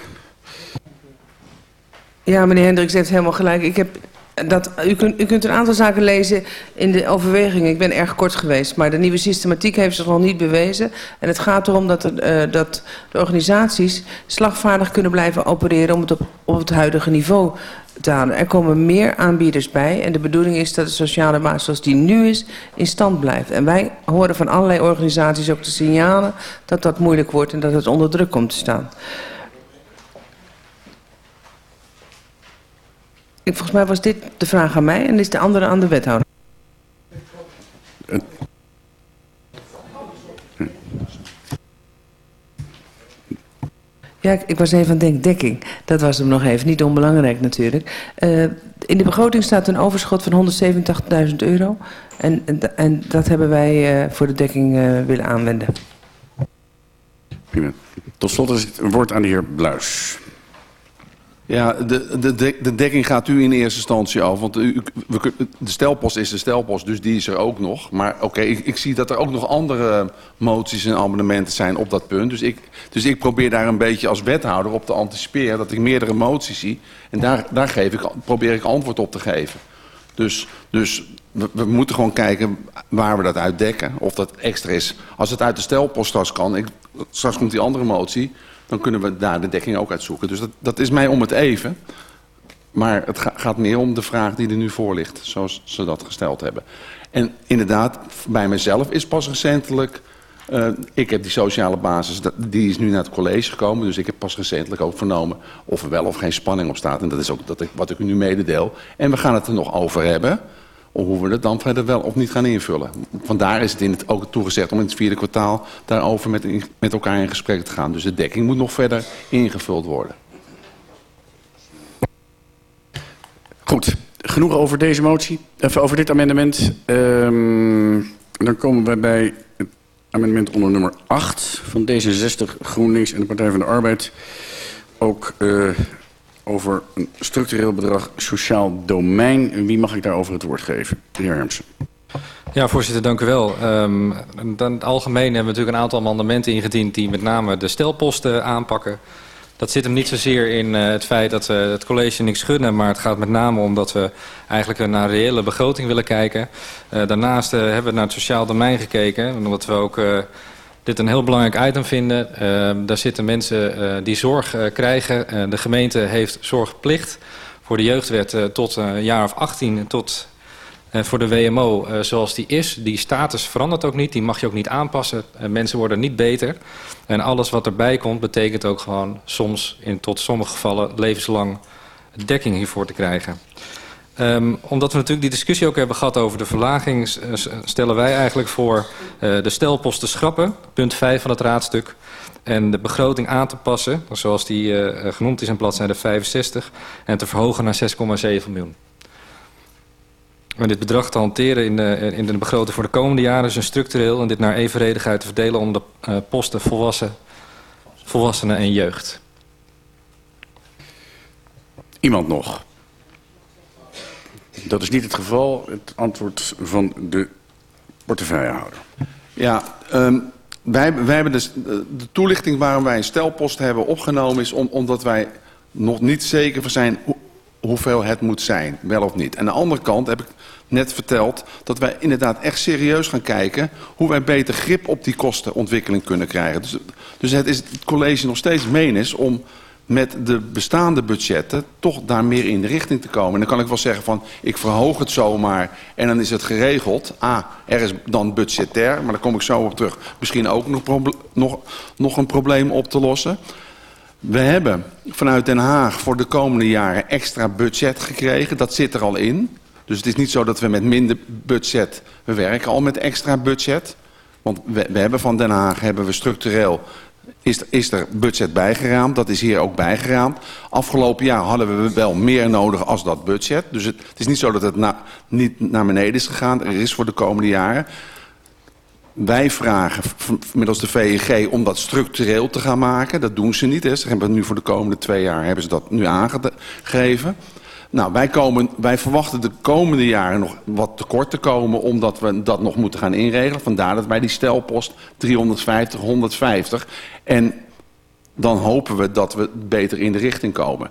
Ja, meneer Hendricks heeft helemaal gelijk. Ik heb dat, u, kunt, u kunt een aantal zaken lezen in de overwegingen. Ik ben erg kort geweest, maar de nieuwe systematiek heeft zich nog niet bewezen. En het gaat erom dat, er, uh, dat de organisaties slagvaardig kunnen blijven opereren om het op, op het huidige niveau te halen. Er komen meer aanbieders bij en de bedoeling is dat de sociale basis zoals die nu is in stand blijft. En wij horen van allerlei organisaties ook de signalen dat dat moeilijk wordt en dat het onder druk komt te staan. Volgens mij was dit de vraag aan mij en is de andere aan de wethouder. Ja, ik, was even aan denken, dekking. Dat was hem nog even, niet onbelangrijk natuurlijk. Uh, in de begroting staat een overschot van 187.000 euro. En, en, dat hebben wij uh, voor de dekking uh, willen aanwenden. Tot slot is het woord aan de heer Bluis. Ja, de, de, de dekking gaat u in eerste instantie af. Want u, we, de stelpost is de stelpost, dus die is er ook nog. Maar oké, ik, ik zie dat er ook nog andere moties en amendementen zijn op dat punt. Dus ik, dus ik probeer daar een beetje als wethouder op te anticiperen... dat ik meerdere moties zie. En daar, daar geef ik, probeer ik antwoord op te geven. Dus, dus we, we moeten gewoon kijken waar we dat uitdekken. Of dat extra is. Als het uit de stelpost straks kan... Ik, straks komt die andere motie dan kunnen we daar de dekking ook uitzoeken. Dus dat, dat is mij om het even. Maar het ga, gaat meer om de vraag die er nu voor ligt, zoals ze dat gesteld hebben. En inderdaad, bij mezelf is pas recentelijk... Uh, ik heb die sociale basis, die is nu naar het college gekomen. Dus ik heb pas recentelijk ook vernomen of er wel of geen spanning op staat. En dat is ook dat ik, wat ik u nu mededeel. En we gaan het er nog over hebben hoe we het dan verder wel of niet gaan invullen. Vandaar is het, in het ook toegezegd om in het vierde kwartaal daarover met, met elkaar in gesprek te gaan. Dus de dekking moet nog verder ingevuld worden. Goed, genoeg over deze motie, even over dit amendement. Um, dan komen we bij het amendement onder nummer 8 van D66, GroenLinks en de Partij van de Arbeid. Ook uh, over een structureel bedrag sociaal domein. Wie mag ik daarover het woord geven? De heer Hermsen. Ja, voorzitter, dank u wel. Um, dan het algemeen hebben we natuurlijk een aantal amendementen ingediend... die met name de stelposten aanpakken. Dat zit hem niet zozeer in uh, het feit dat we het college niks gunnen... maar het gaat met name om dat we eigenlijk naar reële begroting willen kijken. Uh, daarnaast uh, hebben we naar het sociaal domein gekeken... omdat we ook... Dit een heel belangrijk item vinden. Uh, daar zitten mensen uh, die zorg uh, krijgen. Uh, de gemeente heeft zorgplicht voor de jeugdwet tot een jaar of 18 tot voor de WMO zoals die is. Die status verandert ook niet, die mag je ook niet aanpassen. Mensen worden niet beter. En alles wat erbij komt betekent ook gewoon soms in tot sommige gevallen levenslang dekking hiervoor te krijgen. Um, omdat we natuurlijk die discussie ook hebben gehad over de verlaging... stellen wij eigenlijk voor uh, de stelposten schrappen, punt 5 van het raadstuk... en de begroting aan te passen, zoals die uh, genoemd is in bladzijde 65... en te verhogen naar 6,7 miljoen. En dit bedrag te hanteren in de, in de begroting voor de komende jaren... is een structureel en dit naar evenredigheid te verdelen... om de posten volwassen, volwassenen en jeugd. Iemand nog? Dat is niet het geval. Het antwoord van de portefeuillehouder. Ja, um, wij, wij hebben dus, de toelichting waarom wij een stelpost hebben opgenomen... is om, omdat wij nog niet zeker zijn hoe, hoeveel het moet zijn, wel of niet. Aan de andere kant heb ik net verteld dat wij inderdaad echt serieus gaan kijken... hoe wij beter grip op die kostenontwikkeling kunnen krijgen. Dus, dus het is het college nog steeds menens om met de bestaande budgetten toch daar meer in de richting te komen. En dan kan ik wel zeggen van, ik verhoog het zomaar en dan is het geregeld. Ah, er is dan budgetair, maar daar kom ik zo op terug. Misschien ook nog, nog, nog een probleem op te lossen. We hebben vanuit Den Haag voor de komende jaren extra budget gekregen. Dat zit er al in. Dus het is niet zo dat we met minder budget... We werken al met extra budget. Want we, we hebben van Den Haag hebben we structureel is, er budget bijgeraamd. Dat is hier ook bijgeraamd. Afgelopen jaar hadden we wel meer nodig als dat budget. Dus het, is niet zo dat het niet naar beneden is gegaan. Er is voor de komende jaren. Wij vragen middels de VEG om dat structureel te gaan maken. Dat doen ze niet. Hè. Ze hebben nu voor de komende twee jaar hebben ze dat nu aangegeven. Nou, wij, komen, wij verwachten de komende jaren nog wat tekort te komen... omdat we dat nog moeten gaan inregelen. Vandaar dat wij die stelpost 350, 150... en dan hopen we dat we beter in de richting komen.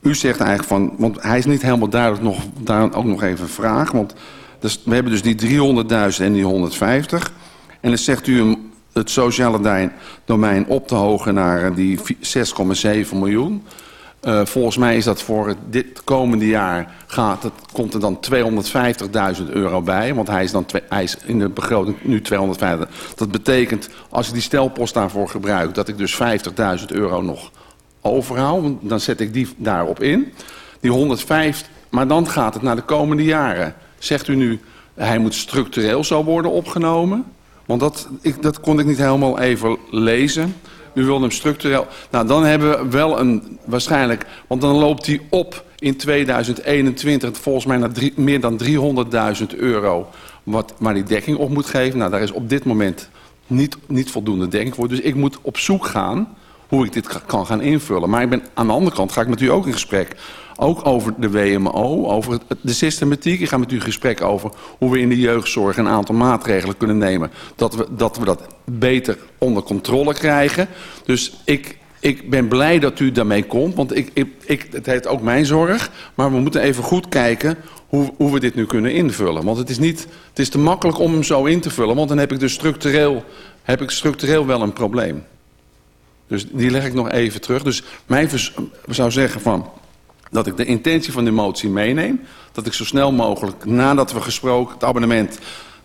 U zegt eigenlijk van... want hij is niet helemaal duidelijk nog... daar ook nog even een vraag... want dus, we hebben dus die 300.000 en die 150... en dan zegt u het sociale domein op te hogen naar die 6,7 miljoen... Uh, volgens mij is dat voor dit komende jaar gaat het, komt er dan 250.000 euro bij. Want hij is, dan hij is in de begroting nu 250. Dat betekent, als ik die stelpost daarvoor gebruik... dat ik dus 50.000 euro nog overhoud. Dan zet ik die daarop in. Die 105, maar dan gaat het naar de komende jaren. Zegt u nu, hij moet structureel zo worden opgenomen? Want dat, ik, dat kon ik niet helemaal even lezen... U wilde hem structureel... Nou, dan hebben we wel een... Waarschijnlijk... Want dan loopt hij op in 2021 volgens mij naar meer dan 300.000 euro... Wat, waar die dekking op moet geven. Nou, daar is op dit moment niet, niet voldoende dekking voor. Dus ik moet op zoek gaan hoe ik dit kan gaan invullen. Maar ik ben, aan de andere kant ga ik met u ook in gesprek ook over de WMO, over de systematiek. Ik ga met u in gesprek over hoe we in de jeugdzorg een aantal maatregelen kunnen nemen. Dat we dat, we dat beter onder controle krijgen. Dus ik, ik ben blij dat u daarmee komt, want ik, ik, het heeft ook mijn zorg. Maar we moeten even goed kijken hoe, hoe we dit nu kunnen invullen. Want het is, niet, het is te makkelijk om hem zo in te vullen, want dan heb ik dus structureel, heb ik structureel wel een probleem. Dus die leg ik nog even terug. Dus mij zou zeggen van dat ik de intentie van de motie meeneem. Dat ik zo snel mogelijk, nadat we gesproken, het abonnement...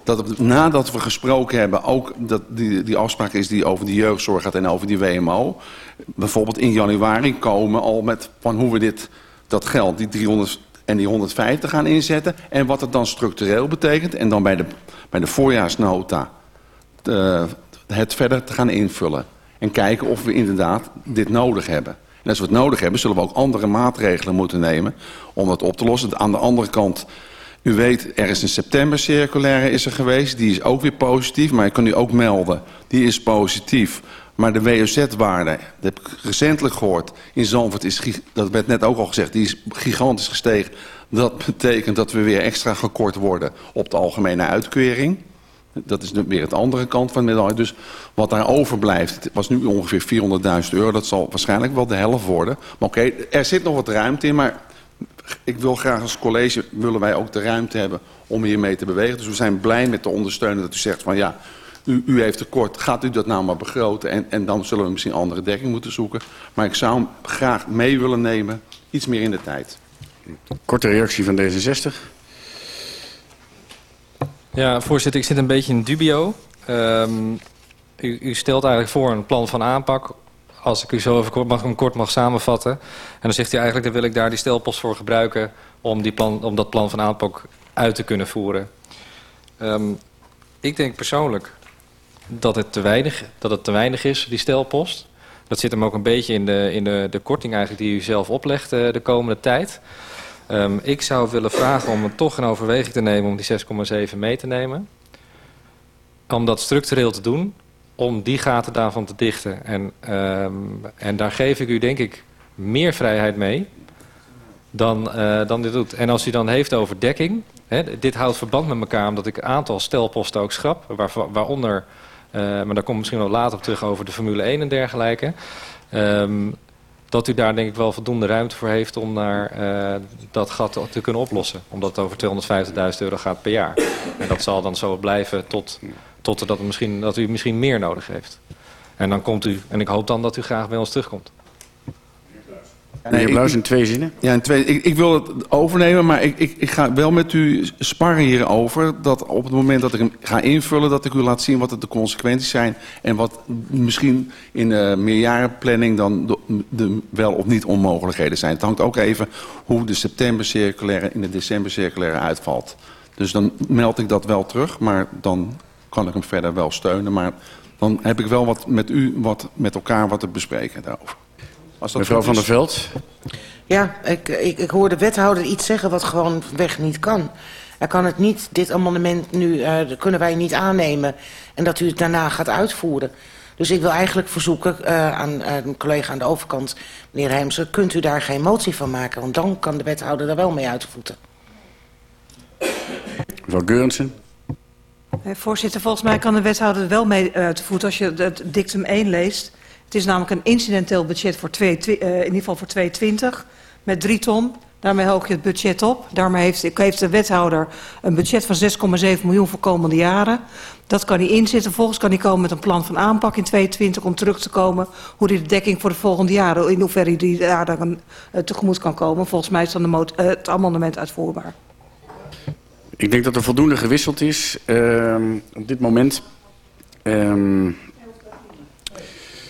dat nadat we gesproken hebben, ook dat die, die afspraak is die over de jeugdzorg gaat en over die WMO... bijvoorbeeld in januari komen al met van hoe we dit, dat geld, die 300 en die 150 gaan inzetten... en wat het dan structureel betekent. En dan bij de, bij de voorjaarsnota de, het verder te gaan invullen. En kijken of we inderdaad dit nodig hebben. En als we het nodig hebben, zullen we ook andere maatregelen moeten nemen om dat op te lossen. Aan de andere kant, u weet, er is een september circulaire is er geweest. Die is ook weer positief, maar ik kan u ook melden. Die is positief. Maar de WOZ-waarde, dat heb ik recentelijk gehoord, in Zandvoort is, dat werd net ook al gezegd, die is gigantisch gestegen. Dat betekent dat we weer extra gekort worden op de algemene uitkering. Dat is weer het andere kant van de medaille. Dus wat daar overblijft, was nu ongeveer 400.000 euro. Dat zal waarschijnlijk wel de helft worden. Maar oké, er zit nog wat ruimte in. Maar ik wil graag als college, willen wij ook de ruimte hebben om hiermee te bewegen. Dus we zijn blij met de ondersteuning dat u zegt van ja, u, u heeft tekort. Gaat u dat nou maar begroten en, en dan zullen we misschien andere dekking moeten zoeken. Maar ik zou hem graag mee willen nemen, iets meer in de tijd. Korte reactie van D66. Ja, voorzitter, ik zit een beetje in dubio. Um, u, u, stelt eigenlijk voor een plan van aanpak. Als ik u zo even kort mag, kort mag samenvatten. En dan zegt u eigenlijk, dan wil ik daar die stelpost voor gebruiken... om, die plan, om dat plan van aanpak uit te kunnen voeren. Um, ik denk persoonlijk dat het, te weinig, dat het te weinig is, die stelpost. Dat zit hem ook een beetje in de, in de, de korting eigenlijk die u zelf oplegt uh, de komende tijd... Um, ik zou willen vragen om het toch in overweging te nemen om die 6,7 mee te nemen. Om dat structureel te doen, om die gaten daarvan te dichten. En, um, en daar geef ik u denk ik meer vrijheid mee dan, uh, dan dit doet. En als u dan heeft over dekking, hè, dit houdt verband met elkaar omdat ik een aantal stelposten ook schrap, waar, waaronder, uh, maar daar komt misschien wel later op terug over de Formule 1 en dergelijke. Um, dat u daar denk ik wel voldoende ruimte voor heeft om naar, eh, dat gat te, kunnen oplossen. Omdat het over 250.000 euro gaat per jaar. En dat zal dan zo blijven tot, tot dat, misschien, dat u misschien meer nodig heeft. En dan komt u, en ik hoop dan dat u graag bij ons terugkomt. Meneer ik- Bluis in twee zinnen. Ja, in twee, ik, ik wil het overnemen, maar ik, ik, ik ga wel met u sparren hierover. Dat op het moment dat ik hem ga invullen, dat ik u laat zien wat de consequenties zijn. En wat misschien in de meerjarenplanning dan de, de wel of niet onmogelijkheden zijn. Het hangt ook even hoe de septembercirculaire in de decembercirculaire uitvalt. Dus dan meld ik dat wel terug, maar dan kan ik hem verder wel steunen. Maar dan heb ik wel wat met u, wat met elkaar wat te bespreken daarover. Als dat Mevrouw van der Veld. Ja, ik, ik, ik hoor de wethouder iets zeggen wat gewoon weg niet kan. Hij kan het niet, dit amendement nu, eh, kunnen wij niet aannemen. En dat u het daarna gaat uitvoeren. Dus ik wil eigenlijk verzoeken eh, aan eh, een collega aan de overkant, meneer Heemsen... kunt u daar geen motie van maken? Want dan kan de wethouder daar wel mee uitvoeten. Mevrouw Geurensen. Voorzitter, volgens mij kan de wethouder er wel mee uit de voet als je het dictum 1 leest. Het is namelijk een incidenteel budget voor twee, eh, in ieder geval voor 2020 met 3 ton. Daarmee hoog je het budget op. Daarmee heeft, heeft de wethouder een budget van 6,7 miljoen voor komende jaren. Dat kan hij inzetten. Vervolgens kan hij komen met een plan van aanpak in 2022 om terug te komen hoe hij de dekking voor de volgende jaren, in hoeverre hij die daar dan eh, tegemoet kan komen. Volgens mij is dan de eh, het amendement uitvoerbaar. Ik denk dat er voldoende gewisseld is ehm, op dit moment.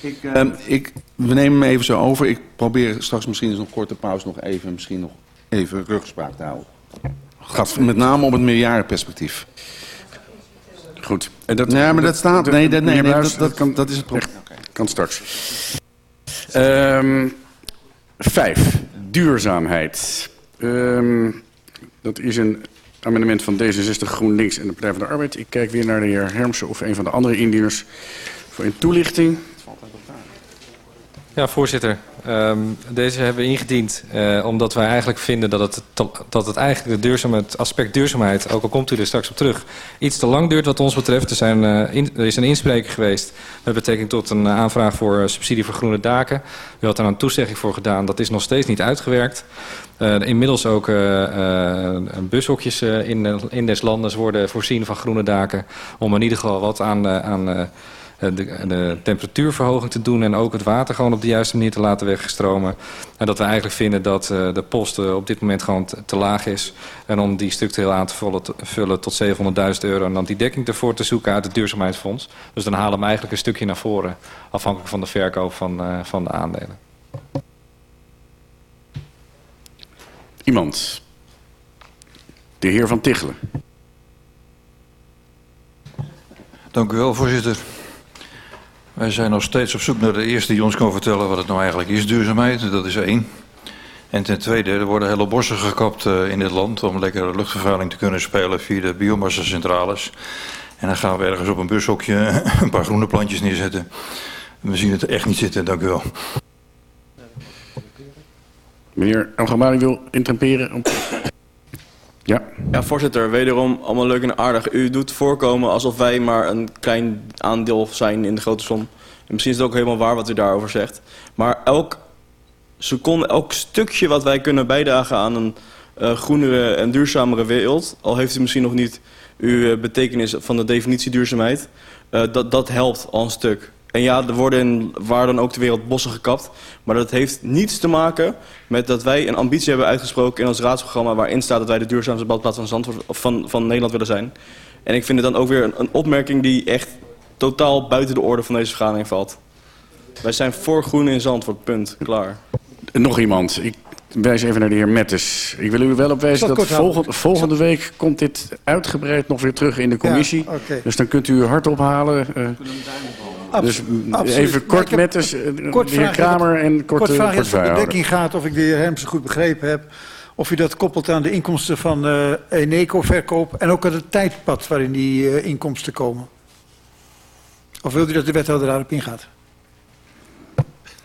Ik, ehm, ik, we nemen hem even zo over. Ik probeer straks misschien eens een korte pauze nog even, misschien nog even rugspraak te houden. Het gaat met name om het meerjarenperspectief. goed. En dat, Ja, maar dat staat... Nee, dat, nee, nee, dat, dat, kan, dat is het probleem. kan straks. Ehm, vijf. Duurzaamheid. Ehm, dat is een amendement van D66, GroenLinks en de Partij van de Arbeid. Ik kijk weer naar de heer Hermsen of een van de andere indieners voor een toelichting. Ja, voorzitter. Ehm, deze hebben we ingediend eh, omdat wij eigenlijk vinden dat het, dat het eigenlijk het aspect duurzaamheid, ook al komt u er straks op terug, iets te lang duurt wat ons betreft. Er, zijn, eh, er is een inspreker geweest met betrekking tot een eh, aanvraag voor subsidie voor groene daken. U had daar een toezegging voor gedaan, dat is nog steeds niet uitgewerkt. Eh, inmiddels ook bushokjes in, in des worden voorzien van groene daken. Om in ieder geval wat aan, aan de, de temperatuurverhoging te doen en ook het water gewoon op de juiste manier te laten wegstromen. En dat we eigenlijk vinden dat eh, de post eh, op dit moment gewoon te, te laag is. En om die structureel aan te vullen, te- vullen tot 700.000 euro en dan die dekking ervoor te zoeken uit het duurzaamheidsfonds. Dus dan halen we eigenlijk een stukje naar voren, afhankelijk van de verkoop van, eh, van de aandelen. Iemand. De heer Van Tichelen. Dank u wel, voorzitter. Wij zijn nog steeds op zoek naar de eerste die ons kan vertellen wat het nou eigenlijk is, duurzaamheid. Dat is één. En ten tweede, er worden hele bossen gekapt eh, in dit land om lekkere luchtvervuiling te kunnen spelen via de biomassa-centrales. En dan gaan we ergens op een bushokje een paar groene plantjes neerzetten. We zien het echt niet zitten, dank u wel. Meneer Elgamari wil interperen. Ja. Voorzitter, wederom allemaal leuk en aardig. U doet voorkomen alsof wij maar een klein aandeel zijn in de grote som. En misschien is het ook helemaal waar wat u daarover zegt. Maar elk seconde, elk stukje wat wij kunnen bijdragen aan een eh, groenere en duurzamere wereld... al heeft u misschien nog niet uw eh, betekenis van de definitie duurzaamheid... eh, dat, dat helpt al een stuk. En ja, er worden in waar dan ook de wereld bossen gekapt. Maar dat heeft niets te maken met dat wij een ambitie hebben uitgesproken in ons raadsprogramma... waarin staat dat wij de duurzaamste badplaats van, Zandvoort, of van, van Nederland willen zijn. En ik vind het dan ook weer een, een opmerking die echt totaal buiten de orde van deze vergadering valt. Wij zijn voor groen in Zandvoort, punt. Klaar. Nog iemand. Ik wijs even naar de heer Mettes. Ik wil u wel op wijzen Zal dat volgende, volgende week komt dit uitgebreid nog weer terug in de commissie. Ja. Dus dan kunt u uw hart ophalen. eh. Abs- dus mm, absoluut. even kort heb kort de heer Kramer en kort, Kort vraag kort is wat de dekking gaat, of ik de heer Hermsen goed begrepen heb. Of u dat koppelt aan de inkomsten van eh Eneco-verkoop en ook aan het tijdpad waarin die eh, inkomsten komen. Of wilt u dat de wethouder daarop ingaat?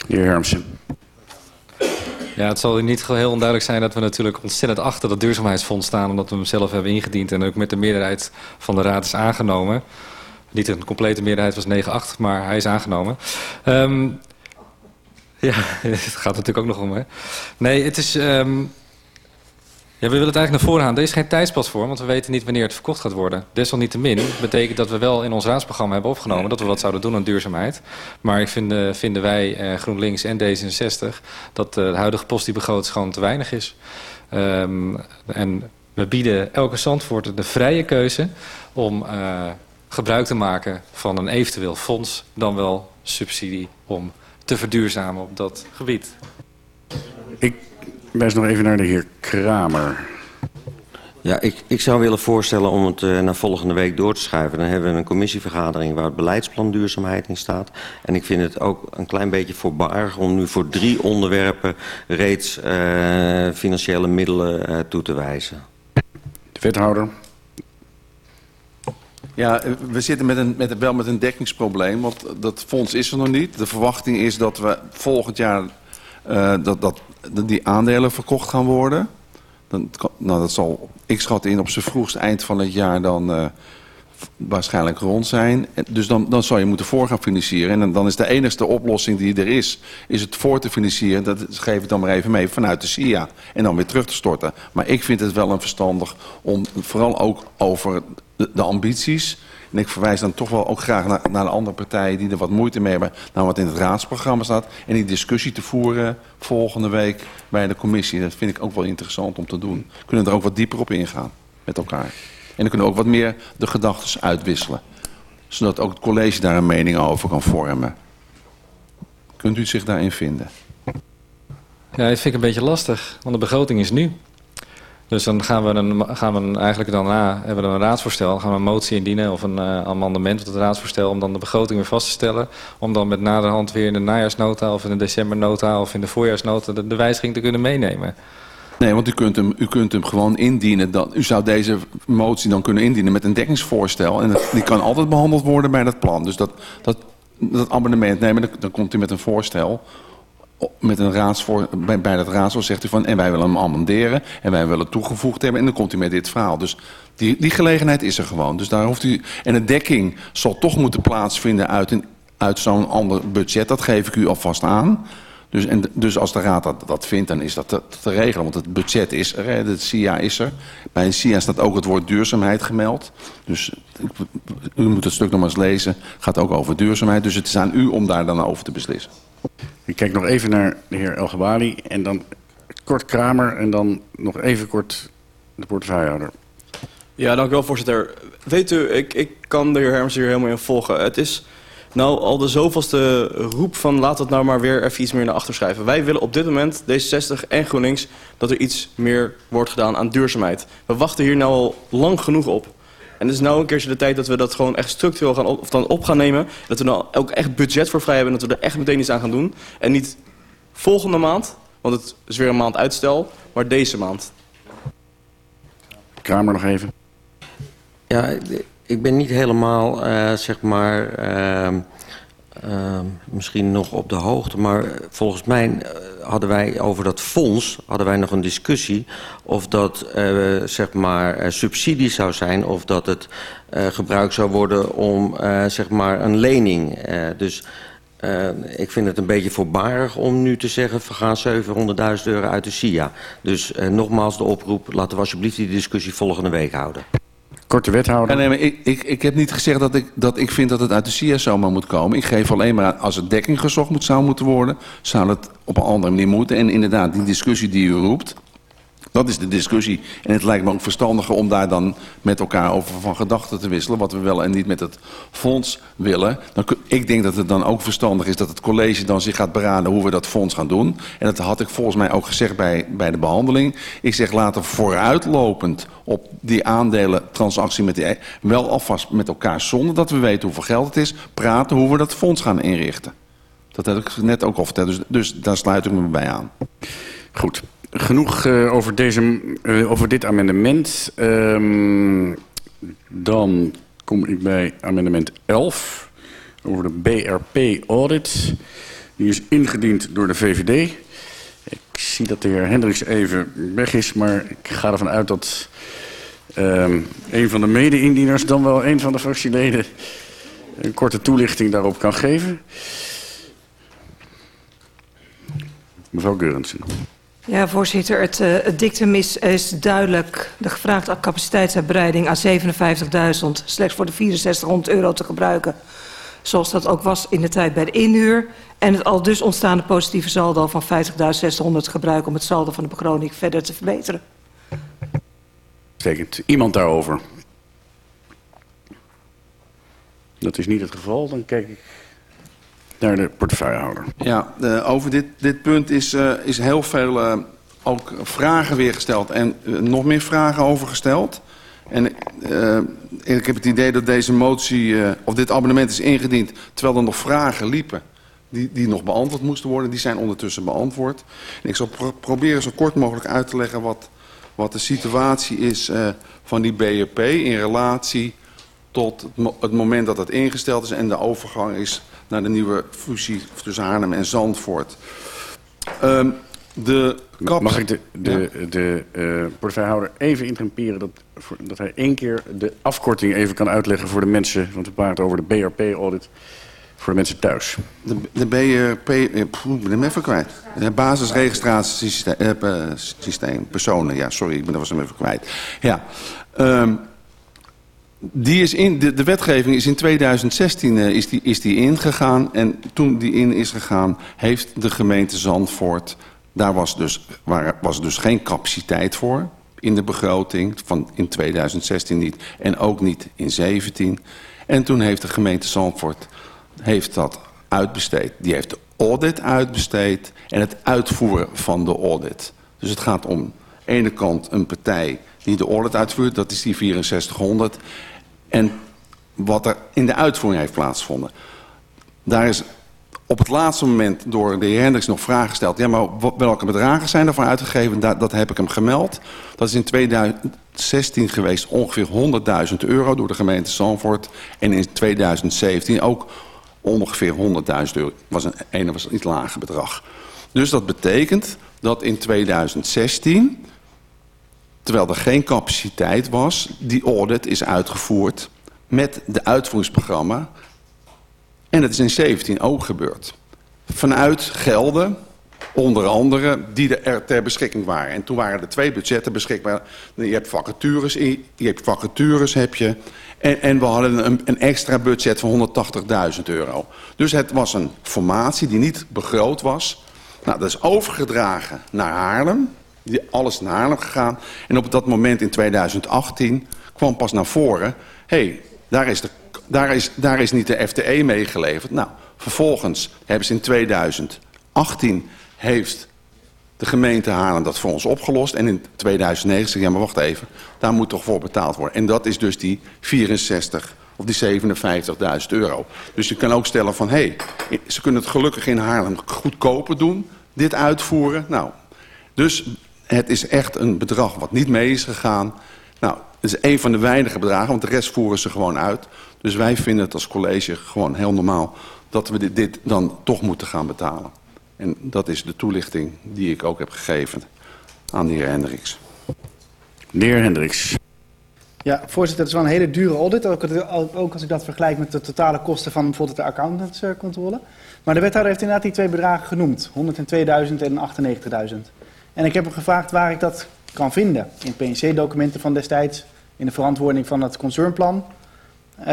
De heer Hermsen. Ja, het zal u niet heel onduidelijk zijn dat we natuurlijk ontzettend achter dat duurzaamheidsfonds staan... omdat we hem zelf hebben ingediend en ook met de meerderheid van de raad is aangenomen. Niet een complete meerderheid was 9-8, maar hij is aangenomen. Ehm, Ja, het gaat natuurlijk ook nog om, hè. Nee, het is... ehm, ja, we willen het eigenlijk naar voren halen. Er is geen tijdsplatform, want we weten niet wanneer het verkocht gaat worden. Desalniettemin betekent dat we wel in ons raadsprogramma hebben opgenomen... dat we wat zouden doen aan duurzaamheid. Maar ik vind, eh, vinden wij, eh, GroenLinks en D66... dat eh, de huidige post die gewoon te weinig is. Ehm, en we bieden elke Zandvoorter de vrije keuze... om gebruik te maken van een eventueel fonds... dan wel subsidie om te verduurzamen op dat gebied. Ik wijs nog even naar de heer Kramer. Ja, ik, ik zou willen voorstellen om het eh, naar volgende week door te schuiven. Dan hebben we een commissievergadering waar het beleidsplan duurzaamheid in staat. En ik vind het ook een klein beetje voorbarig om nu voor drie onderwerpen reeds eh, financiële middelen eh, toe te wijzen. De wethouder. Ja, eh, we zitten met een, met, wel met een dekkingsprobleem, want dat fonds is er nog niet. De verwachting is dat we volgend jaar eh, dat, dat, die aandelen verkocht gaan worden. Dan, nou, dat zal, ik schat in, op z'n vroegst eind van het jaar dan eh, waarschijnlijk rond zijn. Dus dan, dan zou je moeten voor gaan financieren. En dan- dan is de enigste oplossing die er is, is het voor te financieren. Dat geef ik dan maar even mee vanuit de SIA. En dan weer terug te storten. Maar ik vind het wel een verstandig om vooral ook over de, ambities... En ik verwijs dan toch wel ook graag naar, naar de andere partijen die er wat moeite mee hebben. Naar wat in het raadsprogramma staat. En die discussie te voeren volgende week bij de commissie. Dat vind ik ook wel interessant om te doen. We kunnen er ook wat dieper op ingaan met elkaar. En dan kunnen we ook wat meer de gedachten uitwisselen. Zodat ook het college daar een mening over kan vormen. Kunt u zich daarin vinden? Ja, dat vind ik een beetje lastig, want de begroting is nu. Dus dan gaan we, een, gaan we eigenlijk daarna hebben we een raadsvoorstel, gaan we een motie indienen of een eh, amendement tot het raadsvoorstel om dan de begroting weer vast te stellen. Om dan met naderhand weer in de najaarsnota of in de decembernota of in de voorjaarsnota de, wijziging te kunnen meenemen. Nee, want u kunt hem, u kunt hem gewoon indienen. Dan, u zou deze motie dan kunnen indienen met een dekkingsvoorstel. En dat, die kan altijd behandeld worden bij dat plan. Dus dat, dat, dat abonnement nemen, dan, dan komt u met een voorstel. Met een raadsvoor, bij, bij dat raadsvoor zegt u van... en wij willen hem amenderen en wij willen toegevoegd hebben... en dan komt u met dit verhaal. Dus die, die gelegenheid is er gewoon. Dus daar hoeft u... En de dekking zal toch moeten plaatsvinden uit, uit zo'n ander budget. Dat geef ik u alvast aan. Dus, en, dus als de raad dat, dat vindt, dan is dat te, regelen. Want het budget is er, het SIA is er. Bij SIA staat ook het woord duurzaamheid gemeld. Dus u moet het stuk nog eens lezen. Het gaat ook over duurzaamheid. Dus het is aan u om daar dan over te beslissen. Ik kijk nog even naar de heer El Gabali en dan kort Kramer en dan nog even kort de portefeuillehouder. Ja, dank u wel, voorzitter. Weet u, ik, ik kan de heer Hermsen hier helemaal in volgen. Het is nou al de zoveelste roep van laat het nou maar weer even iets meer naar achter schrijven. Wij willen op dit moment, D66 en GroenLinks, dat er iets meer wordt gedaan aan duurzaamheid. We wachten hier nou al lang genoeg op. En het is nou een keertje de tijd dat we dat gewoon echt structureel gaan op, of dan op gaan nemen. Dat we nou ook echt budget voor vrij hebben en dat we er echt meteen iets aan gaan doen. En niet volgende maand, want het is weer een maand uitstel, maar deze maand. Kramer nog even. Ja, ik ben niet helemaal, eh, zeg maar, ehm, ehm, misschien nog op de hoogte. Maar volgens mij eh, hadden wij over dat fonds, hadden wij nog een discussie... of dat, eh, zeg maar, eh, subsidie zou zijn of dat het eh, gebruikt zou worden om, zeg maar, een lening. Dus... ik vind het een beetje voorbarig om nu te zeggen... we gaan 700.000 euro uit de SIA. Dus nogmaals de oproep, laten we alsjeblieft die discussie volgende week houden. Korte wethouder. Ja, ik, ik, ik heb niet gezegd dat ik, dat ik vind dat het uit de SIA zomaar moet komen. Ik geef alleen maar aan, als het dekking gezocht moet, zou moeten worden... zou het op een andere manier moeten. En inderdaad, die discussie die u roept... Dat is de discussie. En het lijkt me ook verstandiger om daar dan met elkaar over van gedachten te wisselen. Wat we wel en niet met het fonds willen. Dan, ik denk dat het dan ook verstandig is dat het college dan zich gaat beraden hoe we dat fonds gaan doen. En dat had ik volgens mij ook gezegd bij, bij de behandeling. Ik zeg laten we vooruitlopend op die aandelentransactie met die, wel alvast met elkaar zonder dat we weten hoeveel geld het is. Praten hoe we dat fonds gaan inrichten. Dat heb ik net ook al verteld. Dus, dus daar sluit ik me bij aan. Goed. Genoeg eh, over, deze, eh, over dit amendement. Ehm, dan kom ik bij amendement 11 over de BRP-audit. Die is ingediend door de VVD. Ik zie dat de heer Hendricks even weg is, maar ik ga ervan uit dat ehm, een van de mede-indieners, dan wel een van de fractieleden, een korte toelichting daarop kan geven. Mevrouw Geurensen. Ja, voorzitter. Het, uh, het dictum is, is duidelijk. De gevraagde capaciteitsuitbreiding aan 57.000 slechts voor de 6400 euro te gebruiken. Zoals dat ook was in de tijd bij de inhuur. En het al dus ontstaande positieve saldo van 50.600 gebruiken om het saldo van de begroting verder te verbeteren. Betekent iemand daarover? Dat is niet het geval. Dan kijk ik naar de portefeuillehouder. Ja, uh, over dit, dit punt is, uh, is heel veel uh, ook vragen weer gesteld en nog meer vragen over gesteld. En ik heb het idee dat deze motie, of dit abonnement is ingediend terwijl er nog vragen liepen. Die, die nog beantwoord moesten worden, die zijn ondertussen beantwoord. Ik zal pro proberen zo kort mogelijk uit te leggen wat, wat de situatie is van die BEP in relatie tot het, het moment dat het ingesteld is en de overgang is naar de nieuwe fusie tussen Haarlem en Zandvoort. Um, de kap... Mag ik de, de, ja. de uh, portefeuillehouder even interrumperen... Dat, dat hij één keer de afkorting even kan uitleggen voor de mensen... want we praten over de BRP-audit voor de mensen thuis. De, de BRP... Ik ben hem even kwijt. De basisregistratiesysteem, personen. Ja, sorry, ik ben, dat was hem even kwijt. Ja, um, die is in, de, wetgeving is in 2016 uh, is die, is die ingegaan. En toen die in is gegaan, heeft de gemeente Zandvoort... daar was dus, waar, was dus geen capaciteit voor in de begroting. Van in 2016 niet en ook niet in 2017. En toen heeft de gemeente Zandvoort heeft dat uitbesteed. Die heeft de audit uitbesteed en het uitvoeren van de audit. Dus het gaat om aan de ene kant een partij die de audit uitvoert. Dat is die 6400. En wat er in de uitvoering heeft plaatsgevonden. Daar is op het laatste moment door de heer Hendricks nog vragen gesteld. Ja, maar welke bedragen zijn ervoor uitgegeven? Dat, dat heb ik hem gemeld. Dat is in 2016 geweest ongeveer 100.000 euro door de gemeente Zandvoort. En in 2017 ook ongeveer 100.000 euro. Was een, was een iets lager bedrag. Dus dat betekent dat in 2016 terwijl er geen capaciteit was. Die audit is uitgevoerd met de uitvoeringsprogramma. En dat is in 17 ook gebeurd. Vanuit gelden, onder andere, die er ter beschikking waren. En toen waren er twee budgetten beschikbaar. Je hebt vacatures, je hebt vacatures heb je. En, en we hadden een, een extra budget van 180.000 euro. Dus het was een formatie die niet begroot was. Nou, dat is overgedragen naar Haarlem alles naar Haarlem gegaan. En op dat moment in 2018 kwam pas naar voren... hé, hey, daar, is daar, is, daar is niet de FTE meegeleverd. Nou, vervolgens hebben ze in 2018... heeft de gemeente Haarlem dat voor ons opgelost. En in 2009 zeg ja, maar wacht even, daar moet toch voor betaald worden. En dat is dus die 64 of die 57.000 euro. Dus je kan ook stellen van, hé, hey, ze kunnen het gelukkig in Haarlem goedkoper doen, dit uitvoeren. Nou, dus het is echt een bedrag wat niet mee is gegaan. Nou, het is een van de weinige bedragen, want de rest voeren ze gewoon uit. Dus wij vinden het als college gewoon heel normaal dat we dit, dit dan toch moeten gaan betalen. En dat is de toelichting die ik ook heb gegeven aan de heer Hendricks. De heer Hendricks. Ja, voorzitter, het is wel een hele dure audit. Ook, ook als ik dat vergelijk met de totale kosten van bijvoorbeeld de accountantscontrole. Maar de wethouder heeft inderdaad die twee bedragen genoemd. 102.000 en 98.000. En ik heb hem gevraagd waar ik dat kan vinden. In PNC-documenten van destijds, in de verantwoording van het concernplan. Uh,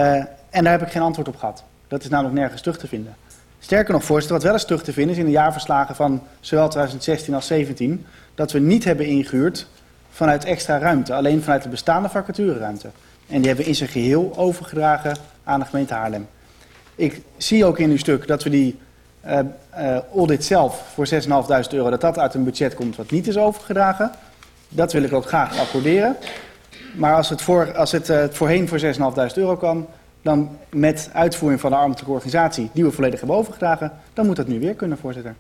en daar heb ik geen antwoord op gehad. Dat is namelijk nergens terug te vinden. Sterker nog, voorzitter, wat wel eens terug te vinden is in de jaarverslagen van zowel 2016 als 2017... dat we niet hebben ingehuurd vanuit extra ruimte, alleen vanuit de bestaande vacatureruimte. En die hebben we in zijn geheel overgedragen aan de gemeente Haarlem. Ik zie ook in uw stuk dat we die uh, audit zelf voor 6.500 euro, dat dat uit een budget komt wat niet is overgedragen. Dat wil ik ook graag accorderen. Maar als het, voor, als het uh, voorheen voor 6.500 euro kan, dan met uitvoering van de ambtelijke organisatie, die we volledig hebben overgedragen, dan moet dat nu weer kunnen, voorzitter.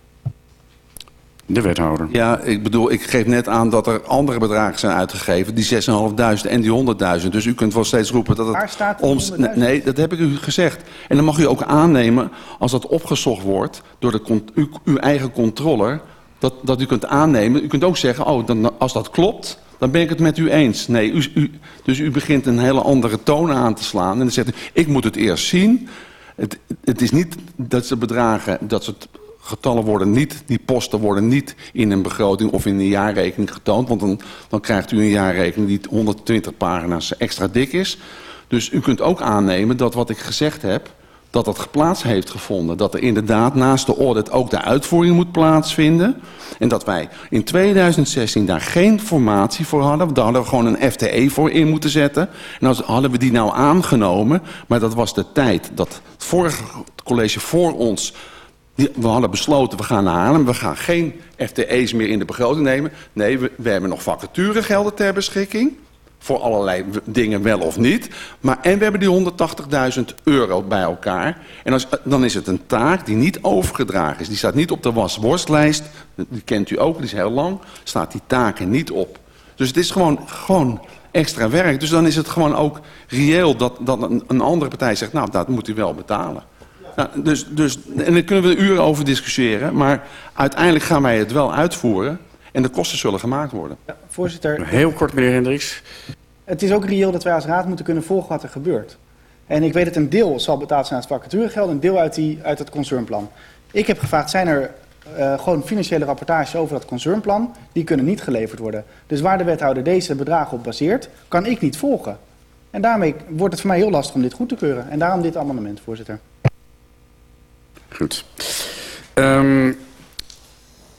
De wethouder. Ja, ik bedoel, ik geef net aan dat er andere bedragen zijn uitgegeven. Die 6.500 en die 100.000. Dus u kunt wel steeds roepen dat het... Waar staat ons, Nee, dat heb ik u gezegd. En dan mag u ook aannemen, als dat opgezocht wordt... door de, u, uw eigen controller, dat, dat u kunt aannemen. U kunt ook zeggen, oh, dan, als dat klopt, dan ben ik het met u eens. Nee, u, u, dus u begint een hele andere toon aan te slaan. En dan zegt u, ik moet het eerst zien. Het, het is niet dat ze bedragen, dat ze het getallen worden niet, die posten worden niet in een begroting of in een jaarrekening getoond. Want dan, dan krijgt u een jaarrekening die 120 pagina's extra dik is. Dus u kunt ook aannemen dat wat ik gezegd heb, dat dat geplaatst heeft gevonden. Dat er inderdaad naast de audit ook de uitvoering moet plaatsvinden. En dat wij in 2016 daar geen formatie voor hadden. Daar hadden we gewoon een FTE voor in moeten zetten. En als hadden we die nou aangenomen, maar dat was de tijd dat het vorige college voor ons we hadden besloten, we gaan naar we gaan geen FTE's meer in de begroting nemen. Nee, we, hebben nog vacaturegelden ter beschikking. Voor allerlei dingen wel of niet. Maar, en we hebben die 180.000 euro bij elkaar. En dan is het een taak die niet overgedragen is. Die staat niet op de wasworstlijst. Die kent u ook, die is heel lang. Staat die taken niet op. Dus het is gewoon, gewoon extra werk. Dus dan is het gewoon ook reëel dat, dat een, een andere partij zegt... nou, dat moet u wel betalen. Nou, dus, dus, en daar kunnen we uren over discussiëren. Maar uiteindelijk gaan wij het wel uitvoeren. En de kosten zullen gemaakt worden. Voorzitter, Heel kort, meneer Hendricks. het is ook reëel dat wij als raad moeten kunnen volgen wat er gebeurt. En ik weet dat een deel zal betaald zijn uit vacaturegeld, een deel uit, die, uit het concernplan. Ik heb gevraagd, zijn er eh, gewoon financiële rapportages over dat concernplan? Die kunnen niet geleverd worden. Dus waar de wethouder deze bedragen op baseert, kan ik niet volgen. En daarmee wordt het voor mij heel lastig om dit goed te keuren. En daarom dit amendement, voorzitter. Goed. Ehm,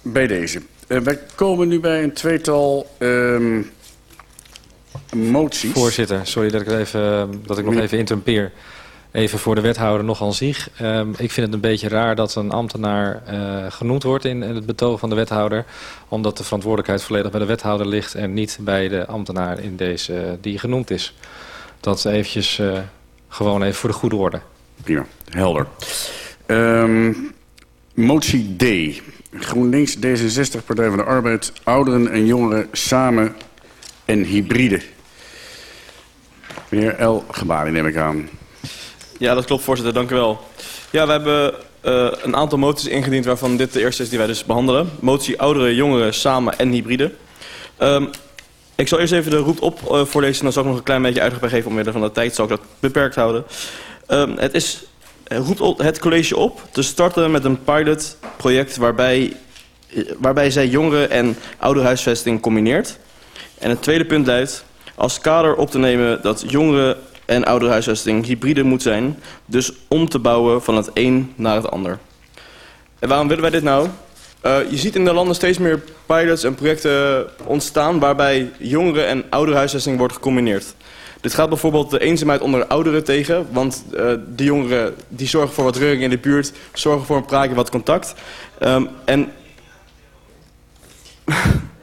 bij deze. Eh, wij komen nu bij een tweetal ehm, moties. Voorzitter, sorry dat ik, even, dat ik nog even interrumpeer. Even voor de wethouder nog aan zich. Ehm, ik vind het een beetje raar dat een ambtenaar eh, genoemd wordt in, in het betoog van de wethouder. Omdat de verantwoordelijkheid volledig bij de wethouder ligt en niet bij de ambtenaar in deze, die genoemd is. Dat eventjes eh, gewoon even voor de goede orde. Prima, helder. Ehm, motie D. GroenLinks, D66, Partij van de Arbeid, ouderen en jongeren samen en hybride. Meneer L. Gebali neem ik aan. Ja, dat klopt, voorzitter. Dank u wel. Ja, we hebben eh, een aantal moties ingediend waarvan dit de eerste is die wij dus behandelen. Motie ouderen, jongeren, samen en hybride. Ehm, ik zal eerst even de roep op eh, voorlezen en dan zal ik nog een klein beetje uitleg geven. Omwille van de tijd zal ik dat beperkt houden. Ehm, het is, roept op- het college op te starten met een pilotproject waarbij, eh, waarbij zij jongeren en ouderhuisvesting combineert. En het tweede punt luidt als kader op te nemen dat jongeren en ouderhuisvesting hybride moet zijn. Dus om te bouwen van het een naar het ander. En waarom willen wij dit nou? Eh, je ziet in de landen steeds meer pilots en projecten ontstaan waarbij jongeren en ouderhuisvesting wordt gecombineerd. Dit gaat bijvoorbeeld de eenzaamheid onder ouderen tegen, want uh, de jongeren die zorgen voor wat reuring in de buurt, zorgen voor een praatje wat contact. Um, en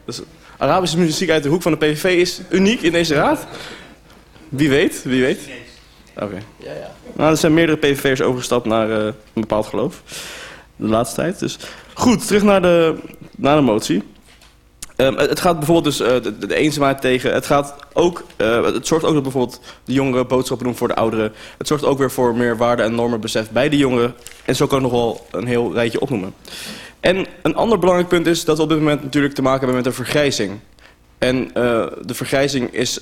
dus Arabische muziek uit de hoek van de PVV is uniek in deze raad. Wie weet, wie weet. Oké. Okay. Ja, ja. Nou, er zijn meerdere PVV'ers overgestapt naar uh, een bepaald geloof. De laatste tijd. Dus goed, terug naar de, naar de motie. Um, het gaat bijvoorbeeld dus uh, de, eenzaamheid tegen. Het, gaat ook, uh, het zorgt ook dat bijvoorbeeld de jongeren boodschappen doen voor de ouderen. Het zorgt ook weer voor meer waarde en normenbesef bij de jongeren. En zo kan ik nog wel een heel rijtje opnoemen. En een ander belangrijk punt is dat we op dit moment natuurlijk te maken hebben met een vergrijzing. En uh, de vergrijzing is,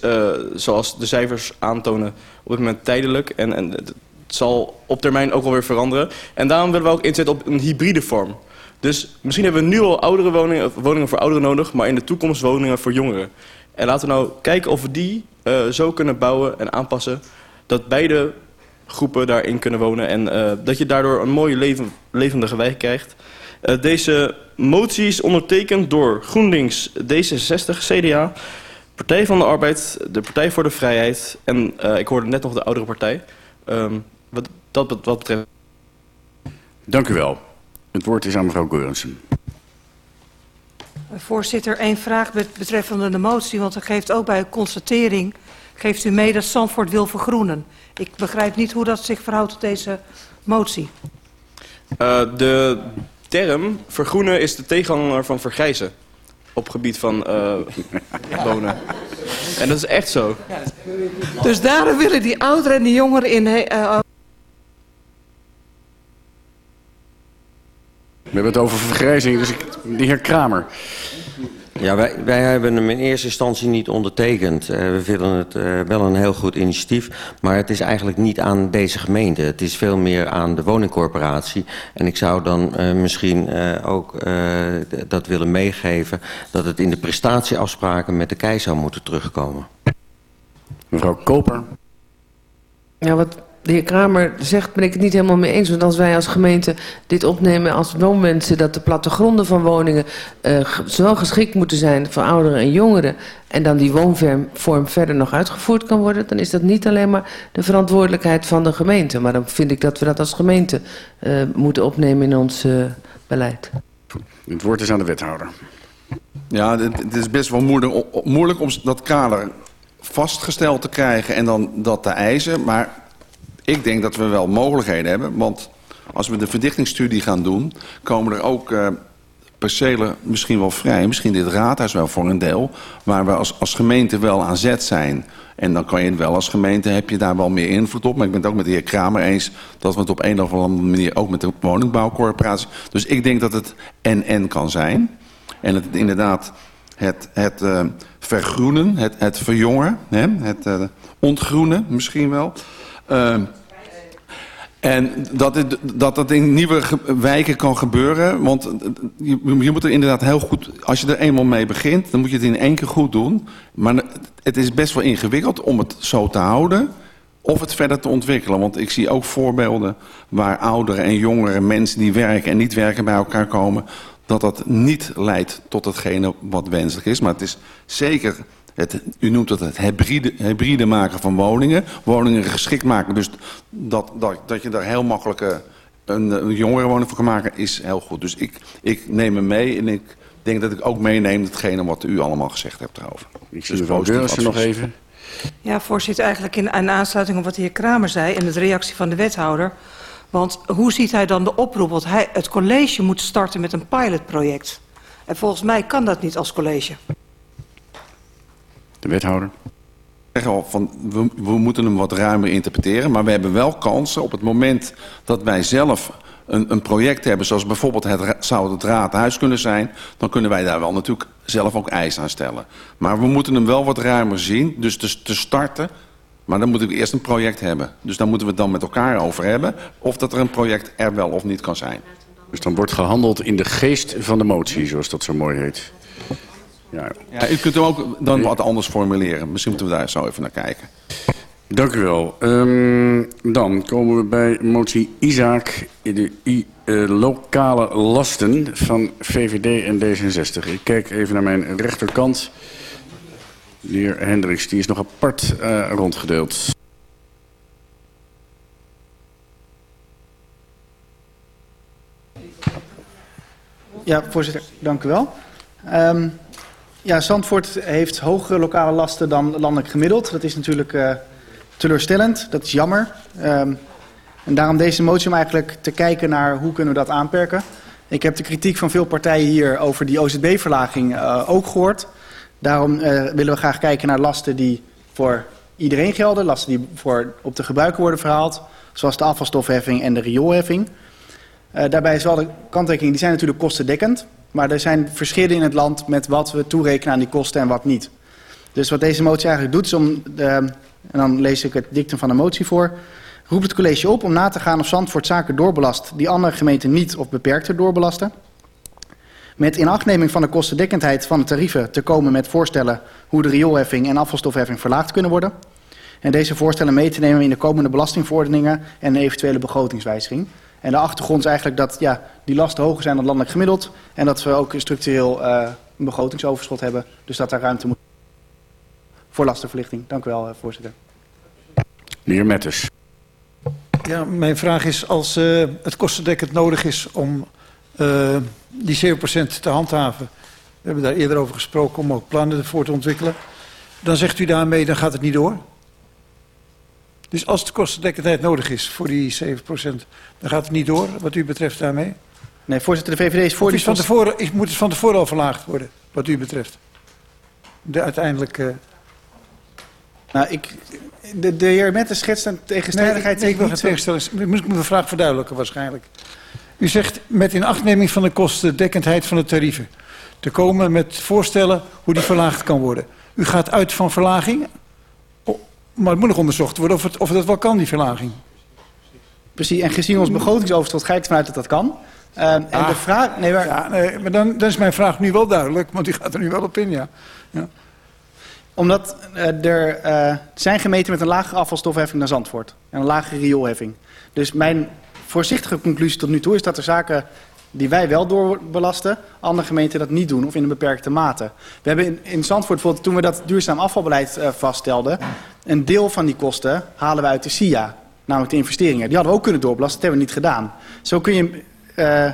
zoals de cijfers aantonen, op dit moment tijdelijk. En, en het zal op termijn ook alweer veranderen. En daarom willen we ook inzetten op een hybride vorm. Dus misschien hebben we nu al oudere woningen, woningen voor ouderen nodig, maar in de toekomst woningen voor jongeren. En laten we nou kijken of we die uh, zo kunnen bouwen en aanpassen dat beide groepen daarin kunnen wonen. En uh, dat je daardoor een mooie leven, levendige wijk krijgt. Uh, deze motie is ondertekend door GroenLinks, D66, CDA, Partij van de Arbeid, de Partij voor de Vrijheid en ik hoorde net nog de oudere partij. Um, wat, dat wat betreft. Dank u wel. Het woord is aan mevrouw Geurensen. Voorzitter, één vraag betreffende de motie, want er geeft ook bij constatering, geeft u mee dat Zandvoort wil vergroenen. Ik begrijp niet hoe dat zich verhoudt tot deze motie. Uh, de term vergroenen is de tegenhanger van vergrijzen op gebied van uh, wonen. En dat is echt zo. Dus daarom willen die ouderen en die jongeren in... Uh, we hebben het over vergrijzing, dus ik, de heer Kramer. Ja, wij, wij hebben hem in eerste instantie niet ondertekend. Uh, we vinden het uh, wel een heel goed initiatief. Maar het is eigenlijk niet aan deze gemeente. Het is veel meer aan de woningcorporatie. En ik zou dan uh, misschien ook dat willen meegeven... dat het in de prestatieafspraken met de KEI zou moeten terugkomen. Mevrouw Koper. Ja, wat de heer Kramer zegt, ben ik het niet helemaal mee eens. Want als wij als gemeente dit opnemen als woonmensen... dat de plattegronden van woningen uh, zowel geschikt moeten zijn voor ouderen en jongeren... en dan die woonvorm verder nog uitgevoerd kan worden... dan is dat niet alleen maar de verantwoordelijkheid van de gemeente. Maar dan vind ik dat we dat als gemeente uh, moeten opnemen in ons uh, beleid. Het woord is aan de wethouder. Ja, het is best wel moeilijk, moeilijk om dat kader vastgesteld te krijgen en dan dat te eisen. Maar ik denk dat we wel mogelijkheden hebben. Want als we de verdichtingsstudie gaan doen... komen er ook uh, percelen misschien wel vrij. Misschien dit raadhuis wel voor een deel. Waar we als, als gemeente wel aan zet zijn. En dan kan je wel als gemeente, heb je daar wel meer invloed op. Maar ik ben het ook met de heer Kramer eens... dat we het op een of andere manier ook met de woningbouwcorporatie... Dus ik denk dat het en-en kan zijn. En het inderdaad het, het uh, vergroenen, het, het verjongen... Hè, het uh, ontgroenen misschien wel... Uh, en dat, het, dat in nieuwe wijken kan gebeuren. Want je, je, moet er inderdaad heel goed... Als je er eenmaal mee begint, dan moet je het in één keer goed doen. Maar het is best wel ingewikkeld om het zo te houden... of het verder te ontwikkelen. Want ik zie ook voorbeelden waar ouderen en jongere mensen... die werken en niet werken bij elkaar komen... dat dat niet leidt tot hetgene wat wenselijk is. Maar het is zeker het, u noemt het het hybride, hybride maken van woningen. Woningen geschikt maken. Dus dat, dat, dat je daar heel makkelijk een, een jongerenwoning voor kan maken is heel goed. Dus ik, ik neem hem mee en ik denk dat ik ook meeneem hetgene wat u allemaal gezegd hebt daarover. Ik zie dus mevrouw Deursen nog even. Ja, voorzitter, eigenlijk in, in aansluiting op wat de heer Kramer zei... en de reactie van de wethouder... Want hoe ziet hij dan de oproep? Want hij, het college moet starten met een pilotproject. En volgens mij kan dat niet als college. De wethouder. Van, we, we moeten hem wat ruimer interpreteren, maar we hebben wel kansen op het moment dat wij zelf een, een project hebben, zoals bijvoorbeeld het, zou het raadhuis kunnen zijn, dan kunnen wij daar wel natuurlijk zelf ook eisen aan stellen. Maar we moeten hem wel wat ruimer zien, dus te, te starten, maar dan moeten we eerst een project hebben. Dus daar moeten we het dan met elkaar over hebben, of dat er een project er wel of niet kan zijn. Dus dan wordt gehandeld in de geest van de motie, zoals dat zo mooi heet. Ja. ja, u kunt hem ook dan wat anders formuleren. Misschien moeten we daar zo even naar kijken. Dank u wel. Um, dan komen we bij motie Isaac, de uh, lokale lasten van VVD en D66. Ik kijk even naar mijn rechterkant. De heer Hendricks, die is nog apart uh, rondgedeeld. Ja, voorzitter, dank u wel. Um, ja, Zandvoort heeft hogere lokale lasten dan landelijk gemiddeld. Dat is natuurlijk uh, teleurstellend, dat is jammer. Um, en daarom deze motie om eigenlijk te kijken naar hoe kunnen we dat aanperken. Ik heb de kritiek van veel partijen hier over die OZB-verlaging uh, ook gehoord. Daarom uh, willen we graag kijken naar lasten die voor iedereen gelden. Lasten die voor op de gebruiker worden verhaald. Zoals de afvalstofheffing en de rioolheffing. Daarbij is wel de kanttekening, die zijn natuurlijk kostendekkend. Maar er zijn verschillen in het land met wat we toerekenen aan die kosten en wat niet. Dus wat deze motie eigenlijk doet is om, de, en dan lees ik het dictum van de motie voor... roept het college op om na te gaan of Zandvoort zaken doorbelast... die andere gemeenten niet of beperkter doorbelasten. Met inachtneming van de kostendekkendheid van de tarieven te komen met voorstellen... hoe de rioolheffing en afvalstofheffing verlaagd kunnen worden... En deze voorstellen mee te nemen in de komende belastingverordeningen en een eventuele begrotingswijziging. En de achtergrond is eigenlijk dat ja, die lasten hoger zijn dan landelijk gemiddeld. En dat we ook structureel uh, een begrotingsoverschot hebben. Dus dat daar ruimte moet voor lastenverlichting. Dank u wel, uh, voorzitter. De heer Metters. Ja, mijn vraag is, als uh, het kostendekkend nodig is om uh, die 7% te handhaven... we hebben daar eerder over gesproken om ook plannen voor te ontwikkelen... dan zegt u daarmee, dan gaat het niet door? Dus als de kostendekkendheid nodig is voor die 7%, dan gaat het niet door, wat u betreft daarmee? Nee, voorzitter, de VVD is voor die... Van tevoren, is, moet het van tevoren al verlaagd worden, wat u betreft? De uiteindelijke... Nou, ik, de, de heer Mette schetst een tegenstrijdigheid. Nee, ik, ik wil geen tegenstelling. Moet ik mijn vraag verduidelijken waarschijnlijk. U zegt met inachtneming van de kostendekkendheid van de tarieven. te komen met voorstellen hoe die verlaagd kan worden. U gaat uit van verlaging, maar het moet nog onderzocht worden of, het, of dat wel kan, die verlaging. Precies, en gezien ons begrotingsoverschot ga ik ervan uit dat dat kan. Eh, en Ah. de vraag... Nee, maar, Ja, nee, maar dan, dan is mijn vraag nu wel duidelijk, want die gaat er nu wel op in, ja. ja. Omdat eh, er eh, zijn gemeenten met een lagere afvalstofheffing dan Zandvoort. En een lagere rioolheffing. Dus mijn voorzichtige conclusie tot nu toe is dat er zaken die wij wel doorbelasten, andere gemeenten dat niet doen of in een beperkte mate. We hebben in, in Zandvoort bijvoorbeeld, toen we dat duurzaam afvalbeleid eh, vaststelden, een deel van die kosten halen we uit de SIA, namelijk de investeringen. Die hadden we ook kunnen doorbelasten, dat hebben we niet gedaan. Zo kun je eh,